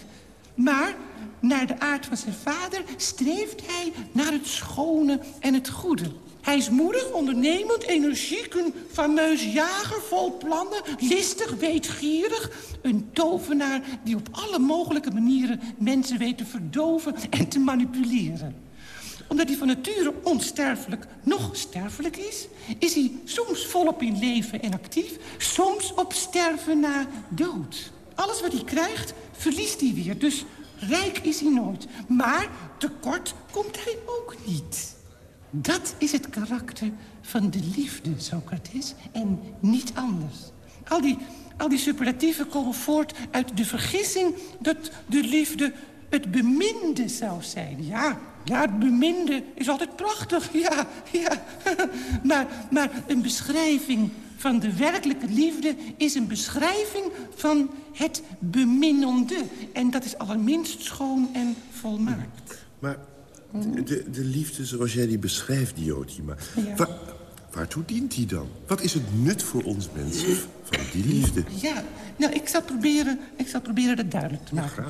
Maar naar de aard van zijn vader streeft hij naar het schone en het goede. Hij is moedig, ondernemend, energiek, een fameus jager vol plannen... listig, weetgierig, een tovenaar die op alle mogelijke manieren... mensen weet te verdoven en te manipuleren omdat hij van nature onsterfelijk nog sterfelijk is... is hij soms volop in leven en actief... soms op sterven na dood. Alles wat hij krijgt, verliest hij weer. Dus rijk is hij nooit. Maar tekort komt hij ook niet. Dat is het karakter van de liefde, Socrates, en niet anders. Al die, al die superlatieven komen voort uit de vergissing... dat de liefde het beminde zou zijn. Ja, ja, het beminde is altijd prachtig, ja, ja. Maar, maar een beschrijving van de werkelijke liefde... is een beschrijving van het beminnende. En dat is allerminst schoon en volmaakt. Maar de, de liefde zoals jij die beschrijft, Diotima... Ja. Waar, waartoe dient die dan? Wat is het nut voor ons mensen van die liefde? Ja, nou, ik zal proberen, ik zal proberen dat duidelijk te maken.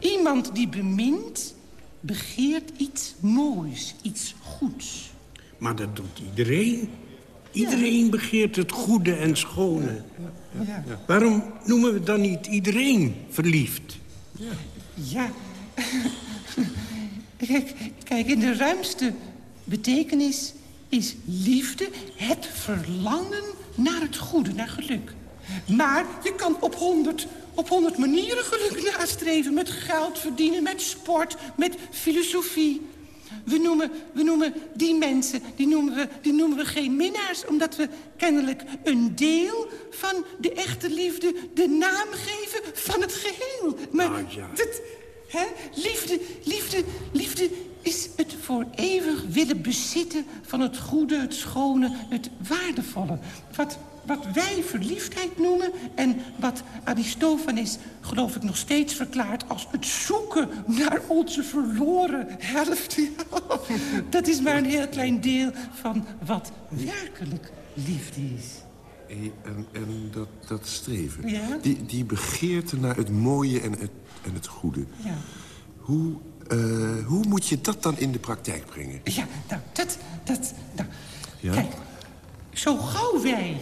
Iemand die bemint, begeert iets moois, iets goeds. Maar dat doet iedereen. Iedereen begeert het goede en schone. Ja. Waarom noemen we dan niet iedereen verliefd? Ja. Kijk, kijk, in de ruimste betekenis is liefde het verlangen naar het goede, naar geluk. Maar je kan op honderd, op honderd manieren geluk nastreven. Met geld verdienen, met sport, met filosofie. We noemen, we noemen die mensen, die noemen, we, die noemen we geen minnaars... omdat we kennelijk een deel van de echte liefde de naam geven van het geheel. Maar dat, hè, liefde, liefde, liefde is het voor eeuwig willen bezitten van het goede, het schone, het waardevolle. Wat, wat wij verliefdheid noemen en wat Aristophanes, geloof ik, nog steeds verklaart... als het zoeken naar onze verloren helft. Dat is maar een heel klein deel van wat werkelijk liefde is. En, en dat, dat streven, Ja? die, die begeerte naar het mooie en het, en het goede... Ja. Hoe, eh, hoe moet je dat dan in de praktijk brengen? Ja, nou, dat, dat, nou. Ja? Kijk, zo gauw wij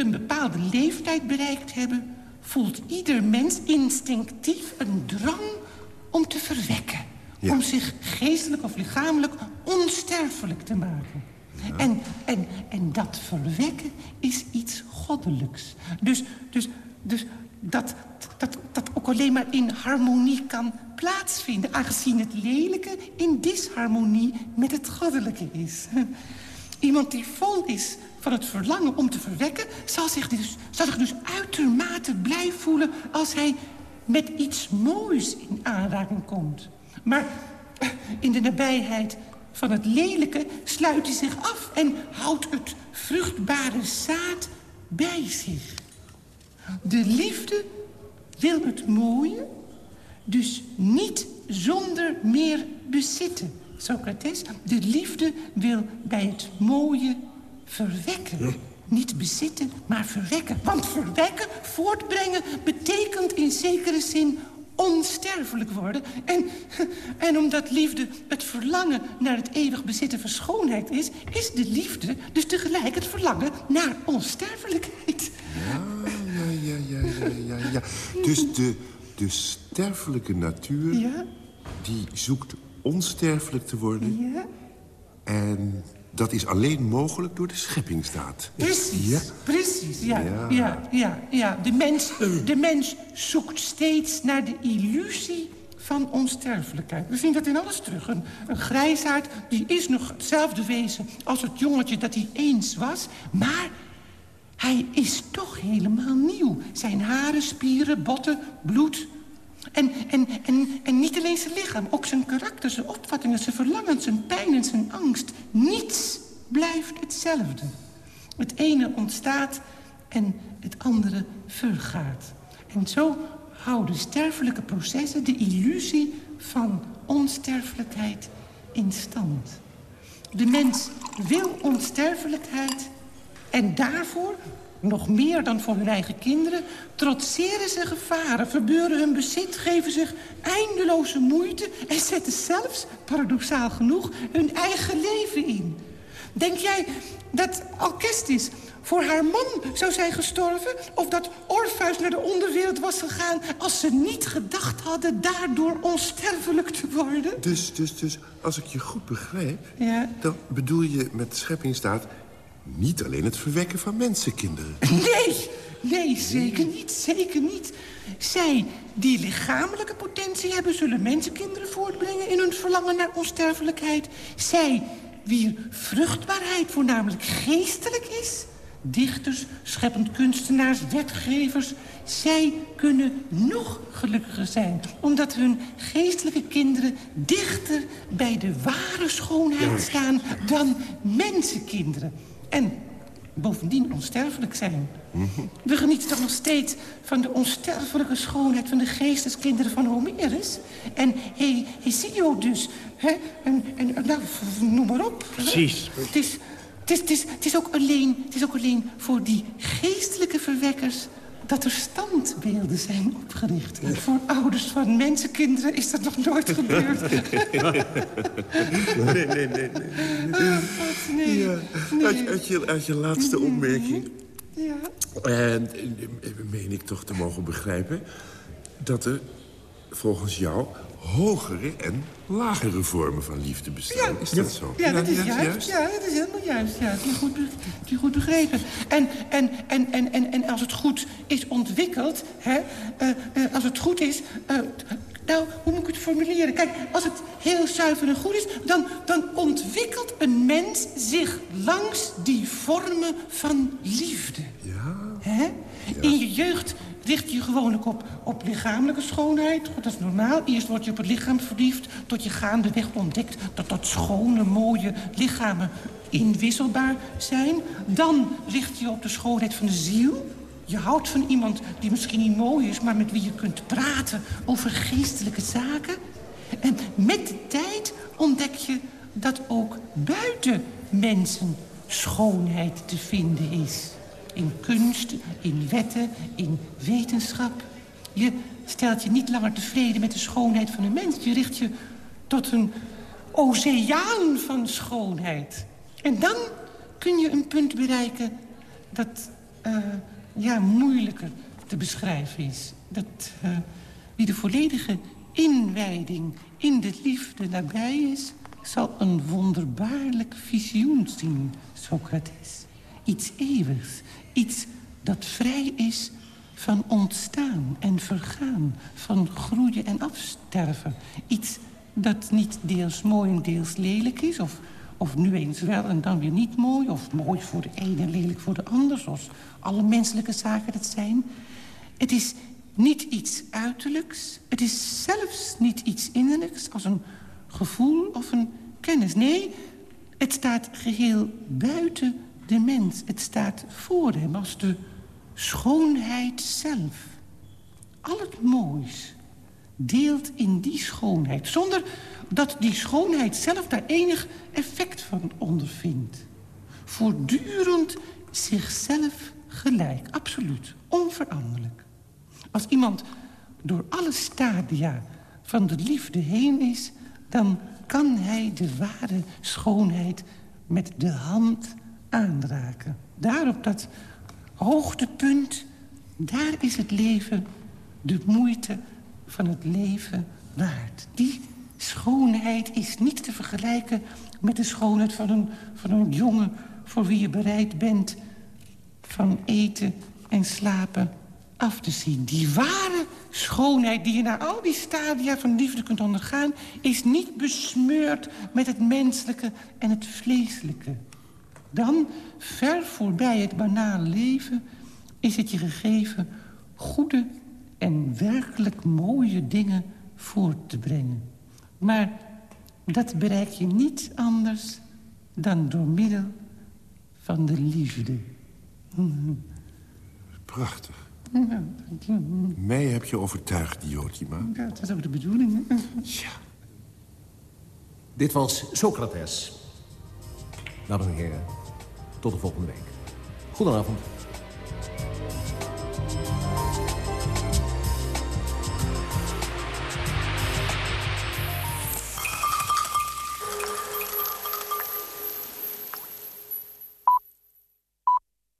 een bepaalde leeftijd bereikt hebben... voelt ieder mens instinctief een drang om te verwekken. Ja. Om zich geestelijk of lichamelijk onsterfelijk te maken. En, en, en dat verwekken is iets goddelijks. Dus, dus, dus dat, dat, dat ook alleen maar in harmonie kan plaatsvinden... aangezien het lelijke in disharmonie met het goddelijke is. Iemand die vol is van het verlangen om te verwekken... zal zich dus, zal zich dus uitermate blij voelen als hij met iets moois in aanraking komt. Maar in de nabijheid van het lelijke sluit hij zich af... en houdt het vruchtbare zaad bij zich. De liefde wil het mooie, dus niet zonder meer bezitten. Socrates, de liefde wil bij het mooie verwekken. Niet bezitten, maar verwekken. Want verwekken, voortbrengen, betekent in zekere zin onsterfelijk worden. En, en omdat liefde het verlangen naar het eeuwig bezitten van schoonheid is... is de liefde dus tegelijk het verlangen naar onsterfelijkheid. Ja, ja, ja, ja, ja, ja, ja. Dus de, de sterfelijke natuur, Ja? die zoekt onsterfelijk te worden. Ja? En dat is alleen mogelijk door de scheppingsdaad. Precies, Ja. precies, ja, Ja. ja, ja, ja, De, mens, de mens zoekt steeds naar de illusie van onsterfelijkheid. We zien dat in alles terug. Een, een grijsaard die is nog hetzelfde wezen als het jongetje dat hij eens was... maar hij is toch helemaal nieuw. Zijn haren, spieren, botten, bloed... En, en, en, en niet alleen zijn lichaam, ook zijn karakter, zijn opvattingen, zijn verlangens, zijn pijn en zijn angst. Niets blijft hetzelfde. Het ene ontstaat en het andere vergaat. En zo houden sterfelijke processen de illusie van onsterfelijkheid in stand. De mens wil onsterfelijkheid en daarvoor, nog meer dan voor hun eigen kinderen... trotseren ze gevaren, verbeuren hun bezit, geven zich eindeloze moeite... en zetten zelfs, paradoxaal genoeg, hun eigen leven in. Denk jij dat Alcestis voor haar man zou zijn gestorven... of dat Orpheus naar de onderwereld was gegaan... als ze niet gedacht hadden daardoor onsterfelijk te worden? Dus, dus, dus, als ik je goed begrijp... Ja. dan bedoel je met scheppingstaat... niet alleen het verwekken van mensenkinderen. Nee, nee, zeker niet, zeker niet. Zij die lichamelijke potentie hebben... zullen mensenkinderen voortbrengen in hun verlangen naar onsterfelijkheid. Zij wier vruchtbaarheid voornamelijk geestelijk is... Dichters, scheppend kunstenaars, wetgevers... zij kunnen nog gelukkiger zijn... omdat hun geestelijke kinderen dichter bij de ware schoonheid staan... dan mensenkinderen. En bovendien onsterfelijk zijn. We genieten toch nog steeds van de onsterfelijke schoonheid... van de geesteskinderen van Homerus. En he, Hesiod Hè? En, en nou, noem maar op. Precies. Het is, het, is, het, is, het, is ook alleen, het is ook alleen voor die geestelijke verwekkers dat er standbeelden zijn opgericht. Voor ouders van mensenkinderen is dat nog nooit gebeurd. nee, nee, nee. nee. nee. Ja. Uit, uit, je, uit je laatste opmerking... Ja. En meen ik toch te mogen begrijpen... dat er volgens jou hogere en lagere vormen van liefde bestaan. Ja. Is dat zo? Ja, dat is juist. Ja, dat is helemaal juist. Ja, dat is goed, is goed begrepen. En, en, en, en, en, en als het goed is ontwikkeld... Hè, eh, eh, als het goed is... eh, nou, hoe moet ik het formuleren? Kijk, als het heel zuiver en goed is... dan, dan ontwikkelt een mens zich langs die vormen van liefde. Ja. Hè? In je jeugd richt je gewoonlijk op, op lichamelijke schoonheid. Dat is normaal. Eerst word je op het lichaam verliefd... tot je gaandeweg ontdekt dat dat schone, mooie lichamen inwisselbaar zijn. Dan richt je op de schoonheid van de ziel. Je houdt van iemand die misschien niet mooi is... maar met wie je kunt praten over geestelijke zaken. En met de tijd ontdek je dat ook buiten mensen schoonheid te vinden is. In kunst, in wetten, in wetenschap. Je stelt je niet langer tevreden met de schoonheid van een mens. Je richt je tot een oceaan van schoonheid. En dan kun je een punt bereiken dat eh, ja, moeilijker te beschrijven is. Dat eh, wie de volledige inwijding in de liefde nabij is... zal een wonderbaarlijk visioen zien, Socrates. Iets eeuwigs, iets dat vrij is van ontstaan en vergaan, van groeien en afsterven. Iets dat niet deels mooi en deels lelijk is, of, of nu eens wel en dan weer niet mooi... of mooi voor de een en lelijk voor de ander, zoals alle menselijke zaken dat zijn. Het is niet iets uiterlijks, het is zelfs niet iets innerlijks... als een gevoel of een kennis. Nee, het staat geheel buiten de mens. Het staat voor hem als de schoonheid zelf. Al het moois deelt in die schoonheid... zonder dat die schoonheid zelf daar enig effect van ondervindt. Voortdurend zichzelf gelijk, absoluut, onveranderlijk. Als iemand door alle stadia van de liefde heen is... dan kan hij de ware schoonheid met de hand aanraken. Daar op dat hoogtepunt, daar is het leven de moeite van het leven waard. Die schoonheid is niet te vergelijken met de schoonheid van een, van een jongen... voor wie je bereid bent van eten en slapen af te zien. Die ware schoonheid die je na al die stadia van liefde kunt ondergaan... is niet besmeurd met het menselijke en het vleeselijke. Dan, ver voorbij het banale leven... is het je gegeven goede en werkelijk mooie dingen voor te brengen. Maar dat bereik je niet anders dan door middel van de liefde. Prachtig. Ja. Mij heb je overtuigd, Diotima. Ja, dat is ook de bedoeling. hè. Dit was Socrates. Dames en heren, tot de volgende week. Goedenavond.